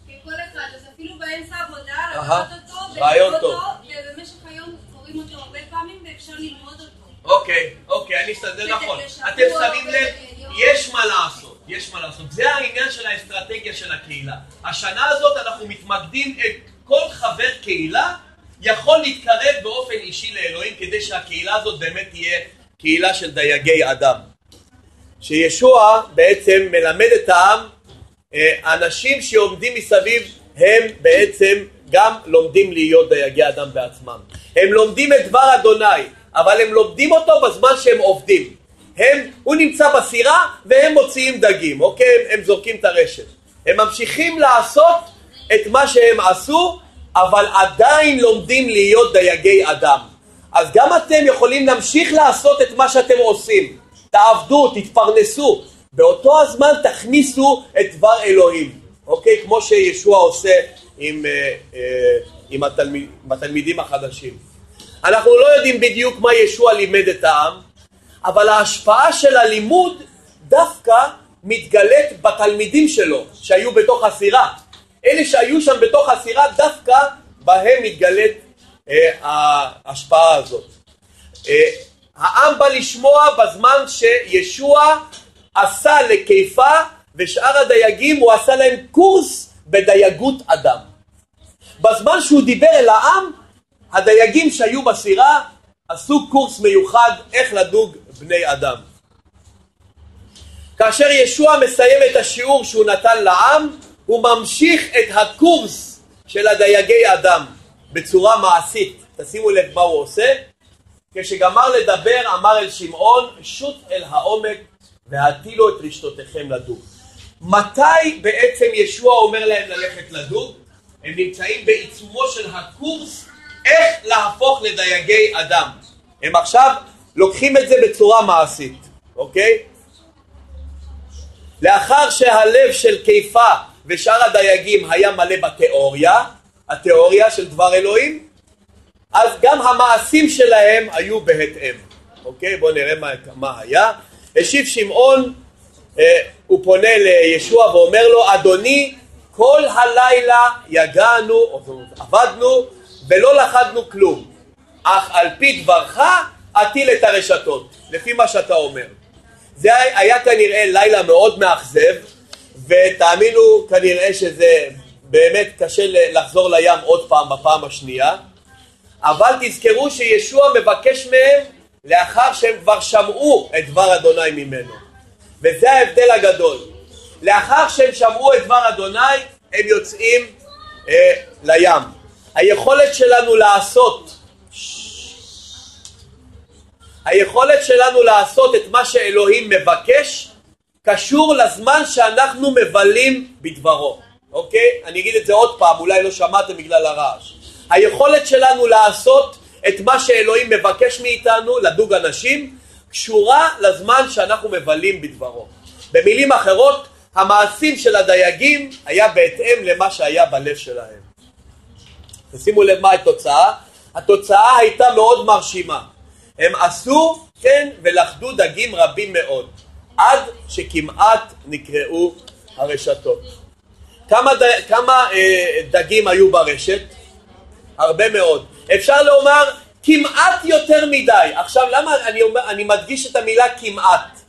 כי כל אחד, אז אפילו באמצע עבודה, לקחת אותו רעיון טוב. ובמשך היום קוראים אותו הרבה פעמים ואפשר ללמוד אותו. אוקיי, אוקיי, אני אסתדר נכון. אתם שמים לב. יש מה לעשות, יש מה לעשות. זה העניין של האסטרטגיה של הקהילה. השנה הזאת אנחנו מתמקדים את כל חבר קהילה יכול להתקרב באופן אישי לאלוהים כדי שהקהילה הזאת באמת תהיה קהילה של דייגי אדם. שישוע בעצם מלמד את העם, אה, אנשים שעומדים מסביב הם בעצם גם לומדים להיות דייגי אדם בעצמם. הם לומדים את דבר אדוני, אבל הם לומדים אותו בזמן שהם עובדים. הם, הוא נמצא בסירה והם מוציאים דגים, אוקיי? הם, הם זורקים את הרשת. הם ממשיכים לעשות את מה שהם עשו, אבל עדיין לומדים להיות דייגי אדם. אז גם אתם יכולים להמשיך לעשות את מה שאתם עושים. תעבדו, תתפרנסו. באותו הזמן תכניסו את דבר אלוהים, אוקיי? כמו שישוע עושה עם, אה, אה, עם, התלמיד, התלמידים החדשים. אנחנו לא יודעים בדיוק מה ישוע לימד את העם, אבל ההשפעה של הלימוד דווקא מתגלית בתלמידים שלו שהיו בתוך הסירה. אלה שהיו שם בתוך הסירה דווקא בהם מתגלית אה, ההשפעה הזאת. אה, העם בא לשמוע בזמן שישוע עשה לקיפה ושאר הדייגים הוא עשה להם קורס בדייגות אדם. בזמן שהוא דיבר אל העם, הדייגים שהיו בסירה עשו קורס מיוחד איך לדוג בני אדם. כאשר ישוע מסיים את השיעור שהוא נתן לעם, הוא ממשיך את הקורס של הדייגי אדם בצורה מעשית. תשימו לב מה הוא עושה. כשגמר לדבר אמר אל שמעון, שוט אל העומק והטילו את רשתותיכם לדוג. מתי בעצם ישוע אומר להם ללכת לדוג? הם נמצאים בעיצומו של הקורס איך להפוך לדייגי אדם. הם עכשיו לוקחים את זה בצורה מעשית, אוקיי? לאחר שהלב של קיפה ושאר הדייגים היה מלא בתיאוריה, התיאוריה של דבר אלוהים, אז גם המעשים שלהם היו בהתאם. אוקיי? בואו נראה מה, מה היה. השיב שמעון, אה, הוא פונה לישוע ואומר לו, אדוני, כל הלילה יגענו, עבדנו, ולא לכדנו כלום. אך על פי דברך הטיל את הרשתות, לפי מה שאתה אומר. זה היה כנראה לילה מאוד מאכזב, ותאמינו כנראה שזה באמת קשה לחזור לים עוד פעם בפעם השנייה, אבל תזכרו שישוע מבקש מהם לאחר שהם כבר שמעו את דבר אדוני ממנו. וזה ההבדל הגדול. לאחר שהם שמעו את דבר אדוני, הם יוצאים אה, לים. היכולת שלנו לעשות היכולת שלנו לעשות את מה שאלוהים מבקש קשור לזמן שאנחנו מבלים בדברו, אוקיי? אני אגיד את זה עוד פעם, אולי לא שמעתם בגלל הרעש. היכולת שלנו לעשות את מה שאלוהים מבקש מאיתנו, לדוג אנשים, קשורה לזמן שאנחנו מבלים בדברו. במילים אחרות, המעשים של הדייגים היה בהתאם למה שהיה בלב שלהם. תשימו לב מה התוצאה. התוצאה הייתה מאוד מרשימה. הם עשו, כן, ולכדו דגים רבים מאוד, עד שכמעט נקראו הרשתות. כמה, ד... כמה אה, דגים היו ברשת? הרבה מאוד. אפשר לומר כמעט יותר מדי. עכשיו למה אני, אומר, אני מדגיש את המילה כמעט?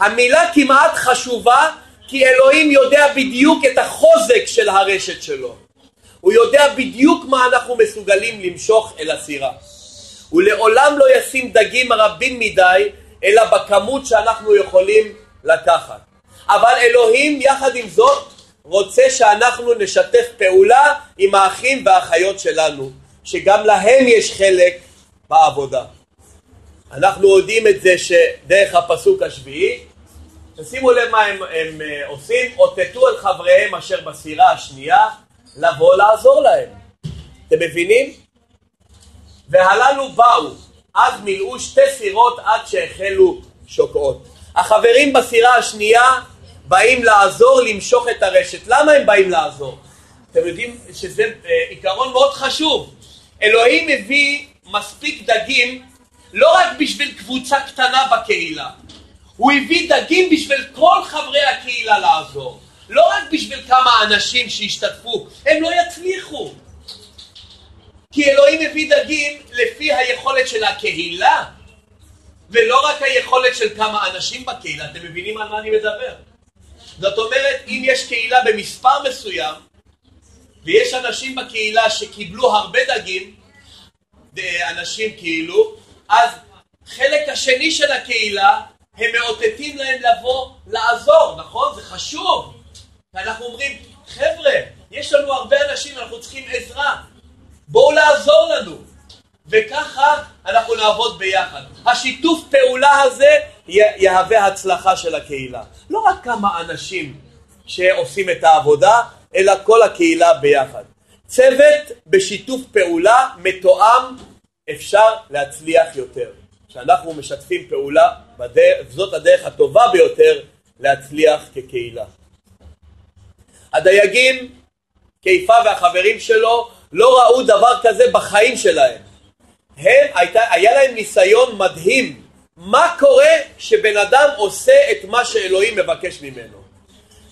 המילה כמעט חשובה כי אלוהים יודע בדיוק את החוזק של הרשת שלו. הוא יודע בדיוק מה אנחנו מסוגלים למשוך אל הסירה. הוא לעולם לא ישים דגים רבים מדי, אלא בכמות שאנחנו יכולים לקחת. אבל אלוהים יחד עם זאת רוצה שאנחנו נשתף פעולה עם האחים והאחיות שלנו, שגם להם יש חלק בעבודה. אנחנו יודעים את זה שדרך הפסוק השביעי, תשימו לב מה הם, הם אה, עושים, אותתו אל חבריהם אשר בסירה השנייה לבוא לעזור להם. אתם מבינים? והללו באו, אז מילאו שתי סירות עד שהחלו שוקעות. החברים בסירה השנייה באים לעזור למשוך את הרשת. למה הם באים לעזור? אתם יודעים שזה אה, עיקרון מאוד חשוב. אלוהים מביא מספיק דגים לא רק בשביל קבוצה קטנה בקהילה, הוא הביא דגים בשביל כל חברי הקהילה לעזור. לא רק בשביל כמה אנשים שישתתפו, הם לא יצליחו. כי אלוהים מביא דגים לפי היכולת של הקהילה, ולא רק היכולת של כמה אנשים בקהילה. אתם מבינים על מה אני מדבר? זאת אומרת, אם יש קהילה במספר מסוים, ויש אנשים בקהילה שקיבלו הרבה דגים, אנשים כאילו, אז חלק השני של הקהילה, הם מאותתים להם לבוא לעזור, נכון? זה חשוב. ואנחנו אומרים, חבר'ה, יש לנו הרבה אנשים, אנחנו צריכים עזרה. בואו לעזור לנו. וככה אנחנו נעבוד ביחד. השיתוף פעולה הזה יהווה הצלחה של הקהילה. לא רק כמה אנשים שעושים את העבודה, אלא כל הקהילה ביחד. צוות בשיתוף פעולה מתואם אפשר להצליח יותר. כשאנחנו משתפים פעולה, בדרך, זאת הדרך הטובה ביותר להצליח כקהילה. הדייגים, קיפה והחברים שלו, לא ראו דבר כזה בחיים שלהם. הם, הייתה, היה להם ניסיון מדהים מה קורה כשבן אדם עושה את מה שאלוהים מבקש ממנו.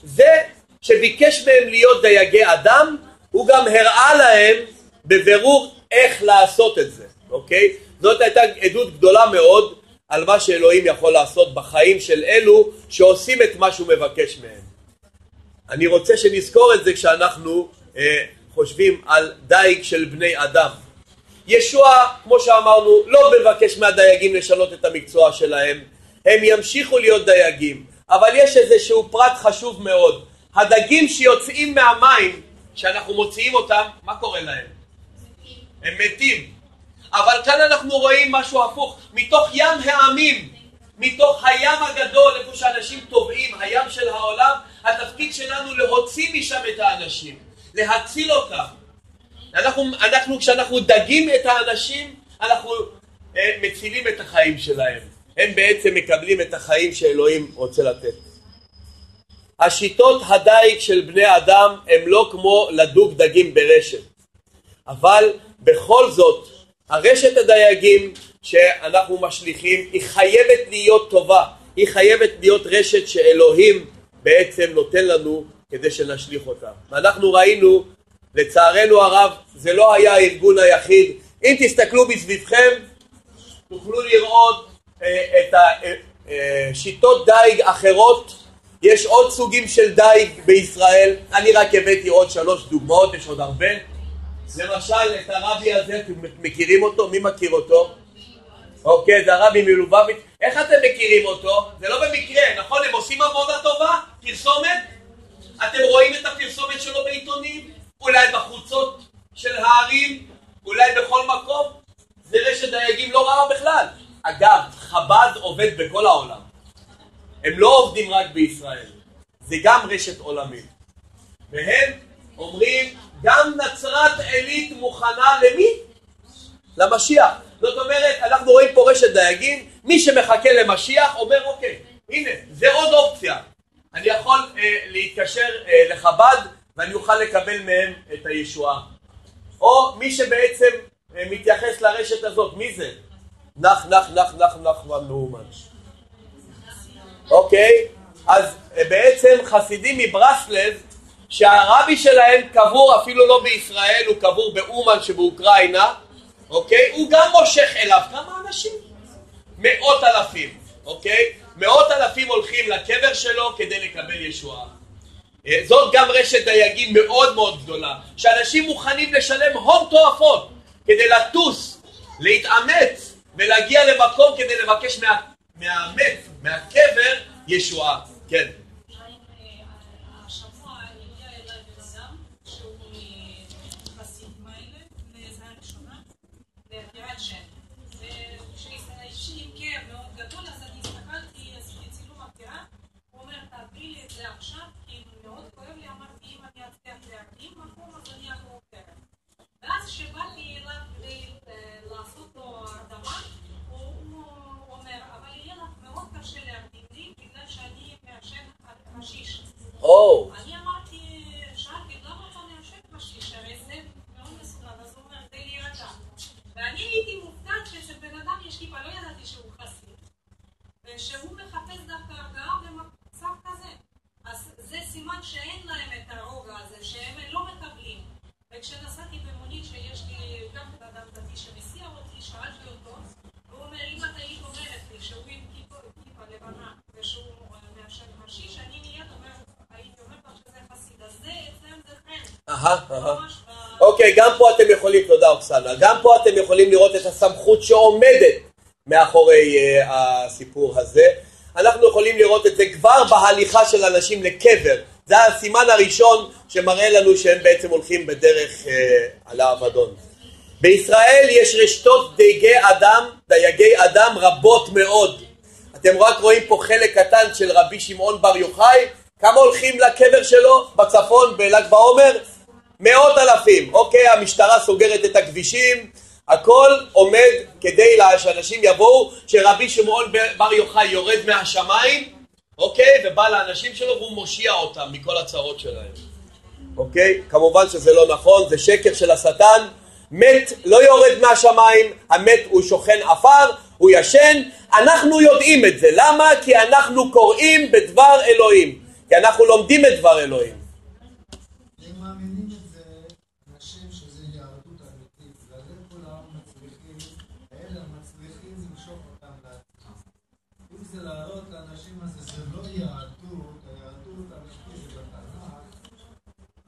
זה שביקש מהם להיות דייגי אדם, הוא גם הראה להם בבירור איך לעשות את זה, אוקיי? זאת הייתה עדות גדולה מאוד על מה שאלוהים יכול לעשות בחיים של אלו שעושים את מה שהוא מבקש מהם. אני רוצה שנזכור את זה כשאנחנו אה, חושבים על דייג של בני אדם. ישוע, כמו שאמרנו, לא מבקש מהדייגים לשנות את המקצוע שלהם, הם ימשיכו להיות דייגים, אבל יש איזשהו פרט חשוב מאוד, הדגים שיוצאים מהמים, כשאנחנו מוציאים אותם, מה קורה להם? הם מתים. אבל כאן אנחנו רואים משהו הפוך, מתוך ים העמים, מתוך הים הגדול, איפה שאנשים טובעים, הים של העולם, התפקיד שלנו להוציא משם את האנשים, להציל אותם. אנחנו, אנחנו כשאנחנו דגים את האנשים, אנחנו אה, מצילים את החיים שלהם. הם בעצם מקבלים את החיים שאלוהים רוצה לתת. השיטות הדייג של בני אדם הם לא כמו לדוג דגים ברשת. אבל בכל זאת, הרשת הדייגים שאנחנו משליכים היא חייבת להיות טובה. היא חייבת להיות רשת שאלוהים בעצם נותן לנו כדי שנשליך אותה. ואנחנו ראינו, לצערנו הרב, זה לא היה הארגון היחיד. אם תסתכלו מסביבכם, תוכלו לראות אה, את השיטות דייג אחרות. יש עוד סוגים של דייג בישראל. אני רק הבאתי עוד שלוש דוגמאות, יש עוד הרבה. למשל, את הרבי הזה, אתם מכירים אותו? מי מכיר אותו? אוקיי, זה הרבי מלובביץ'. איך אתם מכירים אותו? זה לא במקרה, נכון? הם עושים עבודה טובה? פרסומת? אתם רואים את הפרסומת שלו בעיתונים? אולי בחוצות של הערים? אולי בכל מקום? זה רשת דייגים לא רעה בכלל. אגב, חב"ד עובד בכל העולם. הם לא עובדים רק בישראל. זה גם רשת עולמית. והם אומרים, גם נצרת עילית מוכנה למי? למשיח. זאת אומרת, אנחנו רואים פה רשת דייגים, מי שמחכה למשיח אומר, אוקיי, הנה, זה עוד אופציה. אני יכול אה, להתקשר אה, לחב"ד ואני אוכל לקבל מהם את הישועה. או מי שבעצם אה, מתייחס לרשת הזאת, מי זה? נח, נח, נח, נח, נחמן מאומן. אוקיי? אז אה, בעצם חסידים מברסלב, שהרבי שלהם קבור אפילו לא בישראל, הוא קבור באומן שבאוקראינה, אוקיי? הוא גם מושך אליו כמה אנשים? מאות אלפים, אוקיי? מאות אלפים הולכים לקבר שלו כדי לקבל ישועה. זאת גם רשת דייגים מאוד מאוד גדולה, שאנשים מוכנים לשלם הון תועפות כדי לטוס, להתאמץ ולהגיע למקום כדי לבקש מה, מהמת, מהקבר, ישועה. כן. השבוע הגיע אליי בן אדם שהוא מחסידים האלה, לעזרה ראשונה, בקריית שם. וכשהאישי עם כאב מאוד גדול, אז אני הסתכלתי, עשיתי צילום הפטירה, הוא אומר, תעברי לי את זה עכשיו, כי מאוד כואב לי, אמרתי, אם אני אצליח להקים מקום, אז אני אעבור קרן. ואז כשבאתי אליו כדי אה, לעשות לו הרדמה, הוא הוא אומר, אבל יהיה לך מאוד קשה להרדים לי, בגלל שאני מעשן חשיש. או, אני אמרתי, שאלתי, למה אתה מעשן חשיש? הרי זה מאוד מסוכן. אז הוא אומר, זה להירגע. ואני הייתי מופתעת שאצל בן אדם יש כיפה, לא ידעתי שהוא חסיד. ושהוא מחפש דווקא הרגעה במצב כזה. אז זה סימן שאין להם את הרוגע הזה, שהם לא מקבלים. וכשנסעתי במונית שיש לי גם בן אדם דתי שמסיע אותי, שאלתי אותו, והוא אומר, אם את היית אומרת לי שהוא עם כיפה כיפה לבנה ושהוא אה, מעשן חשיש, אני מיד אומרת, הייתי אומרת לך שזה חסיד. אז זה אצלם זה חן. אהה, אהה. ממש ב- אוקיי, גם פה אתם יכולים, תודה אוקסנה, גם פה אתם יכולים לראות את הסמכות שעומדת מאחורי uh, הסיפור הזה. אנחנו יכולים לראות את זה כבר בהליכה של אנשים לקבר. זה הסימן הראשון שמראה לנו שהם בעצם הולכים בדרך uh, על האבדון. בישראל יש רשתות דייגי אדם, דייגי אדם רבות מאוד. אתם רק רואים פה חלק קטן של רבי שמעון בר יוחאי, כמה הולכים לקבר שלו בצפון בל"ג בעומר? מאות אלפים. אוקיי, המשטרה סוגרת את הכבישים, הכל עומד כדי לה- שאנשים יבואו, שרבי שמעון בר יוחאי יורד מהשמיים, אוקיי, ובא לאנשים שלו והוא מושיע אותם מכל הצרות שלהם. אוקיי? כמובן שזה לא נכון, זה שקר של השטן. מת לא יורד מהשמיים, המת הוא שוכן עפר, הוא ישן. אנחנו יודעים את זה. למה? כי אנחנו קוראים בדבר אלוהים. כי אנחנו לומדים את דבר אלוהים. הם מאמינים את זה אנשים שזה יהדות אמיתית, בגלל זה כולם מצליחים, אלה מצליחים למשוך אותם לעצמם. אם זה להראות לאנשים הזה, זה לא יהדות, היהדות האמיתית זה בתנ"ך,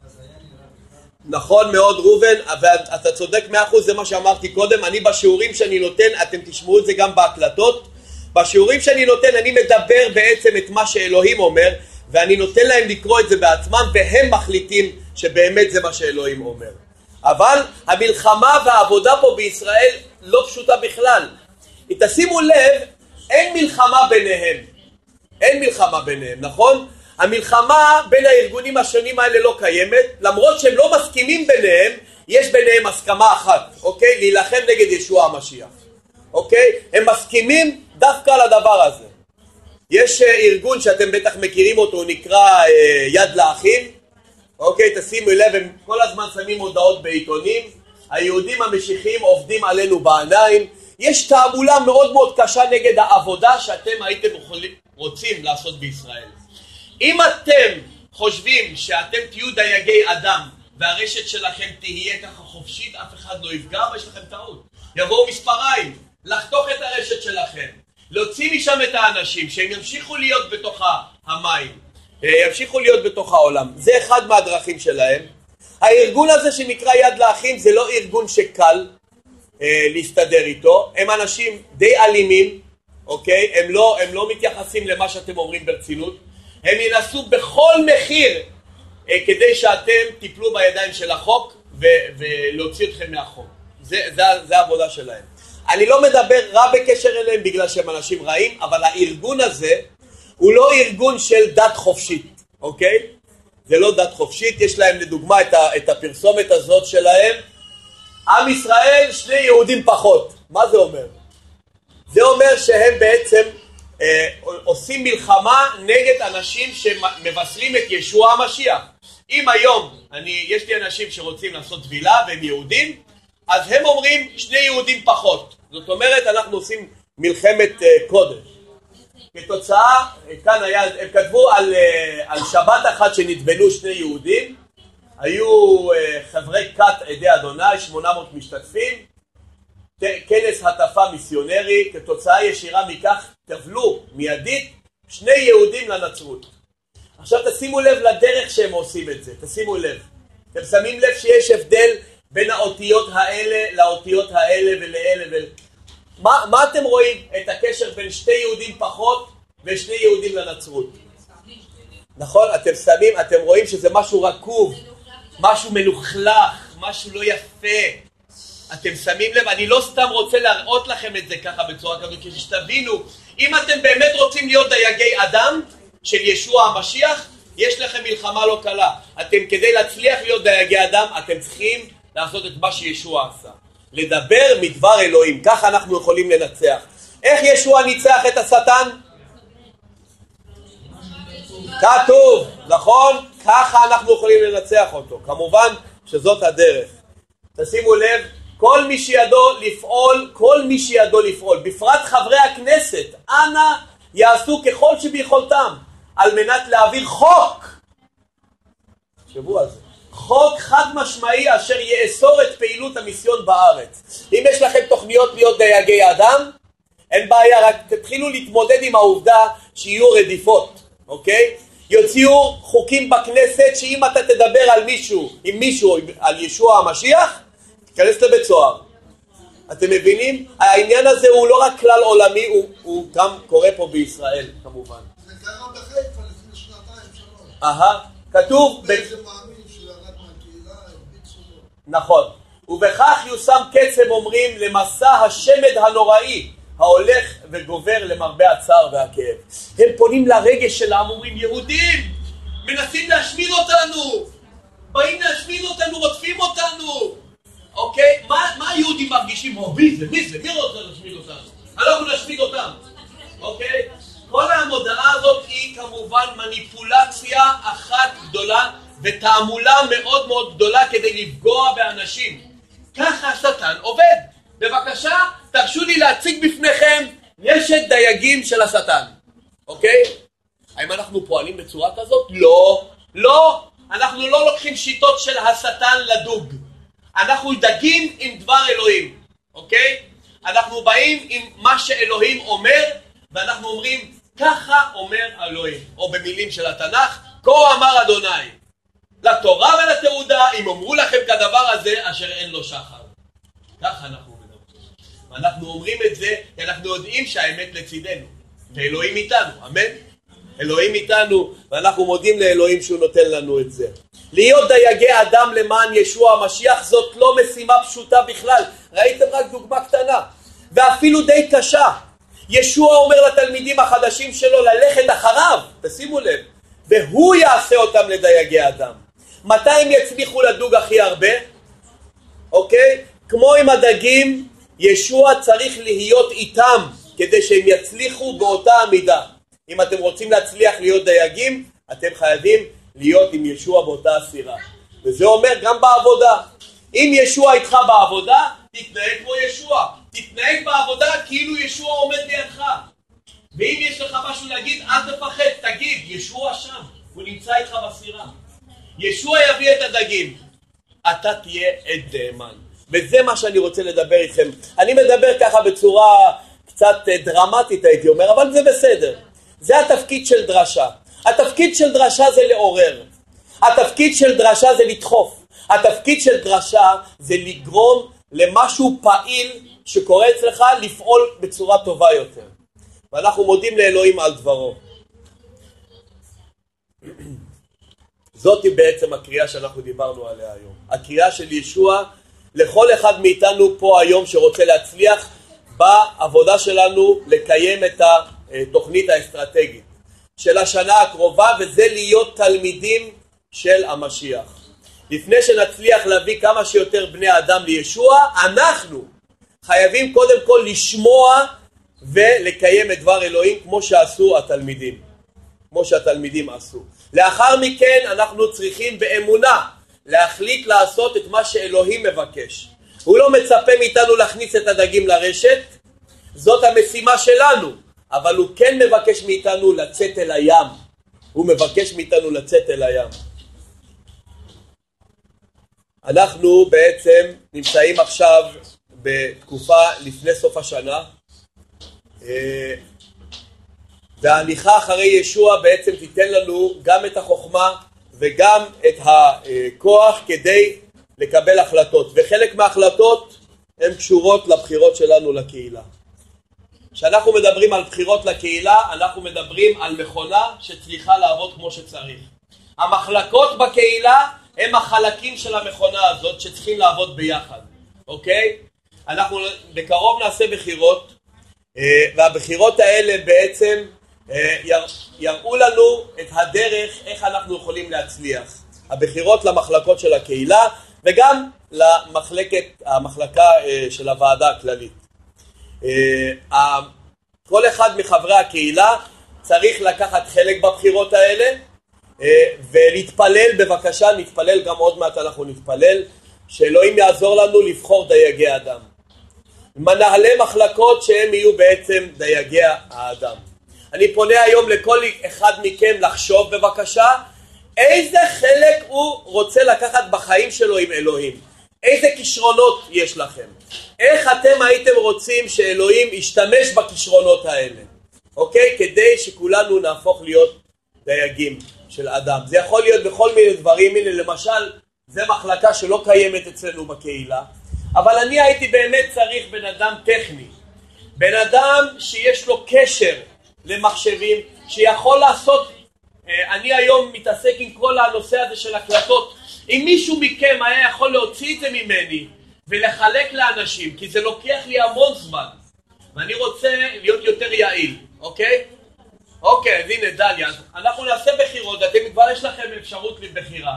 אז היה נראה בכלל. נכון מאוד ראובן, ואתה צודק מאה אחוז, זה מה שאמרתי קודם, אני בשיעורים שאני נותן, אתם תשמעו את זה גם בהקלטות, בשיעורים שאני נותן אני מדבר בעצם את מה שאלוהים אומר, ואני נותן להם לקרוא את זה בעצמם, והם מחליטים שבאמת זה מה שאלוהים אומר. אבל המלחמה והעבודה פה בישראל לא פשוטה בכלל. תשימו לב, אין מלחמה ביניהם. אין מלחמה ביניהם, נכון? המלחמה בין הארגונים השונים האלה לא קיימת, למרות שהם לא מסכימים ביניהם, יש ביניהם הסכמה אחת, אוקיי? להילחם נגד ישוע המשיח, אוקיי? הם מסכימים דווקא על הדבר הזה. יש אה, ארגון שאתם בטח מכירים אותו, הוא נקרא אה, יד לאחים, אוקיי? תשימו לב, הם כל הזמן שמים הודעות בעיתונים, היהודים המשיחיים עובדים עלינו בעיניים, יש תעמולה מאוד מאוד קשה נגד העבודה שאתם הייתם יכולים, רוצים לעשות בישראל. אם אתם חושבים שאתם תהיו דייגי אדם והרשת שלכם תהיה ככה חופשית, אף אחד לא יפגע ויש לכם טעות. יבואו מספריים, לחתוך את הרשת שלכם, להוציא משם את האנשים, שהם ימשיכו להיות בתוך המים, אה, ימשיכו להיות בתוך העולם. זה אחד מהדרכים שלהם. הארגון הזה שנקרא יד לאחים זה לא ארגון שקל אה, להסתדר איתו, הם אנשים די אלימים, אוקיי? הם לא, הם לא מתייחסים למה שאתם אומרים ברצינות, הם ינסו בכל מחיר אה, כדי שאתם תיפלו בידיים של החוק ו- ולהוציא אתכם מהחוק. זה, זה, זה העבודה שלהם. אני לא מדבר רע בקשר אליהם בגלל שהם אנשים רעים, אבל הארגון הזה הוא לא ארגון של דת חופשית, אוקיי? זה לא דת חופשית, יש להם לדוגמה את, ה, את הפרסומת הזאת שלהם, עם ישראל שני יהודים פחות. מה זה אומר? זה אומר שהם בעצם עושים מלחמה נגד אנשים שמבשרים את ישוע המשיח. אם היום אני, יש לי אנשים שרוצים לעשות טבילה והם יהודים, אז הם אומרים שני יהודים פחות. זאת אומרת, אנחנו עושים מלחמת אה, קודש. כתוצאה, אה, כאן היה, הם כתבו על, אה, על שבת אחת שנטבלו שני יהודים, היו אה, חברי כת עדי אדוני, 800 משתתפים, כנס הטפה מיסיונרי, כתוצאה ישירה מכך טבלו מיידית שני יהודים לנצרות. עכשיו תשימו לב לדרך שהם עושים את זה, תשימו לב. אתם שמים לב שיש הבדל בין האותיות האלה לאותיות האלה ולאלה ול... מה, מה אתם רואים את הקשר בין שתי יהודים פחות ושני יהודים לנצרות? נכון? אתם שמים, אתם רואים שזה משהו רקוב, משהו מלוכלך, משהו לא יפה. אתם שמים לב, אני לא סתם רוצה להראות לכם את זה ככה בצורה כזאת, כדי שתבינו, אם אתם באמת רוצים להיות דייגי אדם של ישוע המשיח, יש לכם מלחמה לא קלה. אתם כדי להצליח להיות דייגי אדם, אתם צריכים לעשות את מה שישוע עשה. לדבר מדבר אלוהים, ככה אנחנו יכולים לנצח. איך ישוע ניצח את השטן? כתוב, נכון? ככה אנחנו יכולים לנצח אותו. כמובן שזאת הדרך. תשימו לב, כל מי שידו לפעול, כל מי שידו לפעול, בפרט חברי הכנסת, אנא יעשו ככל שביכולתם על מנת להעביר חוק, תחשבו על זה, חוק חד משמעי אשר יאסור את פעילות המיסיון בארץ. אם יש לכם תוכניות להיות דייגי אדם, אין בעיה, רק תתחילו להתמודד עם העובדה שיהיו רדיפות, אוקיי? יוציאו חוקים בכנסת שאם אתה תדבר על מישהו, עם מישהו, על ישוע המשיח, תיכנס לבית סוהר. אתם מבינים? העניין הזה הוא לא רק כלל עולמי, הוא, הוא גם קורה פה בישראל כמובן. זה קרה בחיפה לפני שנתיים, שלוש. אהה, כתוב, באיזה מאמין שהוא ירד מהקהילה, הרביצו לו. נכון, ובכך יושם קץ הם אומרים למסע השמד הנוראי ההולך וגובר למרבה הצער והכאב. הם פונים לרגש של העם, אומרים יהודים, מנסים להשמיד אותנו, באים להשמיד אותנו, רודפים אותנו, אוקיי? מה, היהודים מרגישים? מי זה? מי זה? מי רוצה להשמיד אותנו? אנחנו נשמיד אותם, אוקיי? כל המודעה הזאת היא כמובן מניפולציה אחת גדולה ותעמולה מאוד מאוד גדולה כדי לפגוע באנשים. ככה השטן עובד. בבקשה, תרשו לי להציג בפניכם רשת דייגים של השטן, אוקיי? האם אנחנו פועלים בצורה כזאת? לא. לא. אנחנו לא לוקחים שיטות של השטן לדוג. אנחנו דגים עם דבר אלוהים, אוקיי? אנחנו באים עם מה שאלוהים אומר, ואנחנו אומרים, ככה אומר אלוהים. או במילים של התנ"ך, כה אמר אדוני. לתורה ולתעודה, אם אמרו לכם כדבר הזה, אשר אין לו שחר. ככה אנחנו מדברים. ואנחנו אומרים את זה, כי אנחנו יודעים שהאמת לצידנו. ואלוהים איתנו, אמן? אלוהים איתנו, ואנחנו מודים לאלוהים שהוא נותן לנו את זה. להיות דייגי אדם למען ישוע המשיח זאת לא משימה פשוטה בכלל. ראיתם רק דוגמה קטנה, ואפילו די קשה. ישוע אומר לתלמידים החדשים שלו ללכת אחריו, תשימו לב, והוא יעשה אותם לדייגי אדם. מתי הם יצליחו לדוג הכי הרבה? אוקיי? כמו עם הדגים, ישוע צריך להיות איתם כדי שהם יצליחו באותה המידה. אם אתם רוצים להצליח להיות דייגים, אתם חייבים להיות עם ישוע באותה הסירה. וזה אומר גם בעבודה. אם ישוע איתך בעבודה, תתנהג כמו ישוע. תתנהג בעבודה כאילו ישוע עומד לידך. ואם יש לך משהו להגיד, אל תפחד, תגיד, ישוע שם, הוא נמצא איתך בסירה. ישוע יביא את הדגים, אתה תהיה עד נאמן. וזה מה שאני רוצה לדבר איתכם. אני מדבר ככה בצורה קצת אה, דרמטית הייתי אומר, אבל זה בסדר. זה התפקיד של דרשה. התפקיד של דרשה זה לעורר. התפקיד של דרשה זה לדחוף. התפקיד של דרשה זה לגרום למשהו פעיל שקורה אצלך לפעול בצורה טובה יותר. ואנחנו מודים לאלוהים על דברו. זאת היא בעצם הקריאה שאנחנו דיברנו עליה היום. הקריאה של ישוע לכל אחד מאיתנו פה היום שרוצה להצליח בעבודה שלנו לקיים את התוכנית האסטרטגית של השנה הקרובה וזה להיות תלמידים של המשיח. לפני שנצליח להביא כמה שיותר בני אדם לישוע, אנחנו חייבים קודם כל לשמוע ולקיים את דבר אלוהים כמו שעשו התלמידים, כמו שהתלמידים עשו. לאחר מכן אנחנו צריכים באמונה להחליט לעשות את מה שאלוהים מבקש. הוא לא מצפה מאיתנו להכניס את הדגים לרשת, זאת המשימה שלנו, אבל הוא כן מבקש מאיתנו לצאת אל הים. הוא מבקש מאיתנו לצאת אל הים. אנחנו בעצם נמצאים עכשיו בתקופה לפני סוף השנה, אה, וההליכה אחרי ישוע בעצם תיתן לנו גם את החוכמה וגם את הכוח כדי לקבל החלטות, וחלק מההחלטות הן קשורות לבחירות שלנו לקהילה. כשאנחנו מדברים על בחירות לקהילה, אנחנו מדברים על מכונה שצריכה לעבוד כמו שצריך. המחלקות בקהילה הם החלקים של המכונה הזאת שצריכים לעבוד ביחד, אוקיי? אנחנו בקרוב נעשה בחירות, אה, והבחירות האלה בעצם אה, יראו לנו את הדרך איך אנחנו יכולים להצליח. הבחירות למחלקות של הקהילה וגם למחלקת, המחלקה אה, של הוועדה הכללית. אה, כל אחד מחברי הקהילה צריך לקחת חלק בבחירות האלה ולהתפלל בבקשה, נתפלל גם עוד מעט אנחנו נתפלל, שאלוהים יעזור לנו לבחור דייגי אדם. מנהלי מחלקות שהם יהיו בעצם דייגי האדם. אני פונה היום לכל אחד מכם לחשוב בבקשה איזה חלק הוא רוצה לקחת בחיים שלו עם אלוהים. איזה כישרונות יש לכם? איך אתם הייתם רוצים שאלוהים ישתמש בכישרונות האלה, אוקיי? כדי שכולנו נהפוך להיות דייגים של אדם. זה יכול להיות בכל מיני דברים, הנה למשל, זה מחלקה שלא קיימת אצלנו בקהילה, אבל אני הייתי באמת צריך בן אדם טכני, בן אדם שיש לו קשר למחשבים, שיכול לעשות, אני היום מתעסק עם כל הנושא הזה של הקלטות, אם מישהו מכם היה יכול להוציא את זה ממני ולחלק לאנשים, כי זה לוקח לי המון זמן, ואני רוצה להיות יותר יעיל, אוקיי? אוקיי, אז הנה דליה, אנחנו נעשה בחירות, אתם כבר יש לכם אפשרות לבחירה.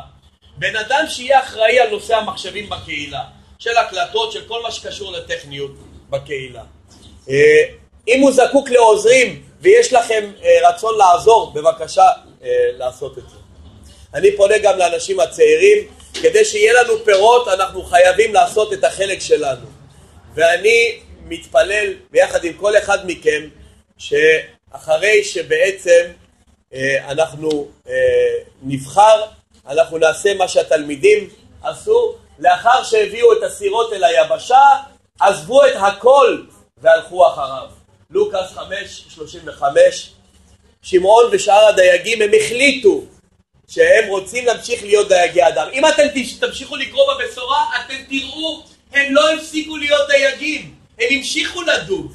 בן אדם שיהיה אחראי על נושא המחשבים בקהילה, של הקלטות, של כל מה שקשור לטכניות בקהילה. אה, אם הוא זקוק לעוזרים ויש לכם אה, רצון לעזור, בבקשה אה, לעשות את זה. אני פונה גם לאנשים הצעירים, כדי שיהיה לנו פירות אנחנו חייבים לעשות את החלק שלנו. ואני מתפלל ביחד עם כל אחד מכם, שאחרי שבעצם אה, אנחנו אה, נבחר, אנחנו נעשה מה שהתלמידים עשו, לאחר שהביאו את הסירות אל היבשה, עזבו את הכל והלכו אחריו. לוקאס 5:35 שמעון ושאר הדייגים הם החליטו שהם רוצים להמשיך להיות דייגי אדם. אם אתם תמשיכו לקרוא בבשורה, אתם תראו, הם לא הפסיקו להיות דייגים, הם המשיכו לדוג,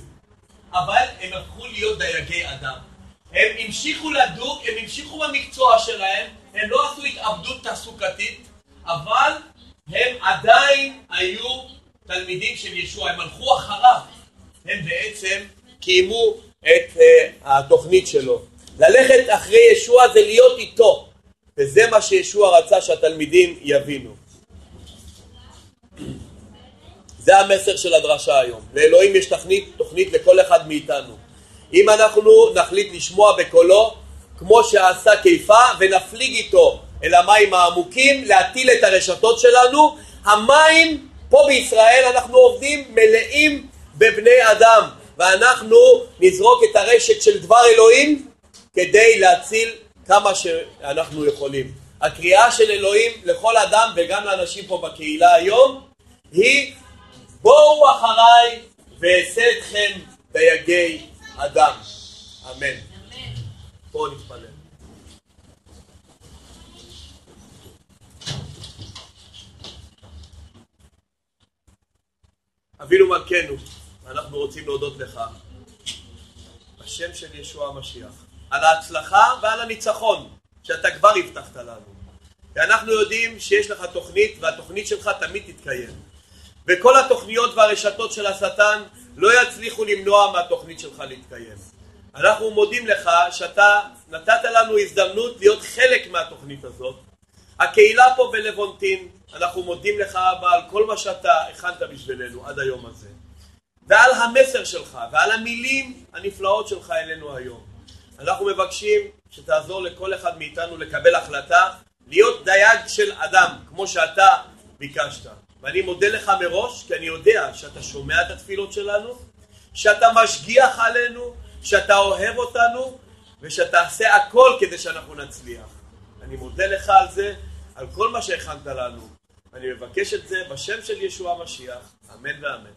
אבל הם הפכו להיות דייגי אדם. הם המשיכו לדוג, הם המשיכו במקצוע שלהם, הם לא עשו התאבדות תעסוקתית, אבל הם עדיין היו תלמידים של ישוע, הם הלכו אחריו. הם בעצם קיימו את uh, התוכנית שלו. ללכת אחרי ישוע זה להיות איתו, וזה מה שישוע רצה שהתלמידים יבינו. זה המסר של הדרשה היום. לאלוהים יש תוכנית, תוכנית לכל אחד מאיתנו. אם אנחנו נחליט לשמוע בקולו, כמו שעשה קיפה, ונפליג איתו אל המים העמוקים, להטיל את הרשתות שלנו, המים פה בישראל אנחנו עובדים מלאים בבני אדם, ואנחנו נזרוק את הרשת של דבר אלוהים כדי להציל כמה שאנחנו יכולים. הקריאה של אלוהים לכל אדם וגם לאנשים פה בקהילה היום היא בואו אחריי ואעשה אתכם דייגי אדם. אמן. בואו נתפלל. אבינו מלכנו, אנחנו רוצים להודות לך בשם של ישוע המשיח על ההצלחה ועל הניצחון שאתה כבר הבטחת לנו. ואנחנו יודעים שיש לך תוכנית והתוכנית שלך תמיד תתקיים. וכל התוכניות והרשתות של השטן לא יצליחו למנוע מהתוכנית שלך להתקיים. אנחנו מודים לך שאתה נתת לנו הזדמנות להיות חלק מהתוכנית הזאת. הקהילה פה בלוונטין, אנחנו מודים לך אבא על כל מה שאתה הכנת בשבילנו עד היום הזה. ועל המסר שלך ועל המילים הנפלאות שלך אלינו היום. אנחנו מבקשים שתעזור לכל אחד מאיתנו לקבל החלטה להיות דייג של אדם, כמו שאתה ביקשת. ואני מודה לך מראש, כי אני יודע שאתה שומע את התפילות שלנו, שאתה משגיח עלינו, שאתה אוהב אותנו, ושאתה עושה הכל כדי שאנחנו נצליח. אני מודה לך על זה, על כל מה שהכנת לנו. אני מבקש את זה בשם של ישוע המשיח, אמן ואמן.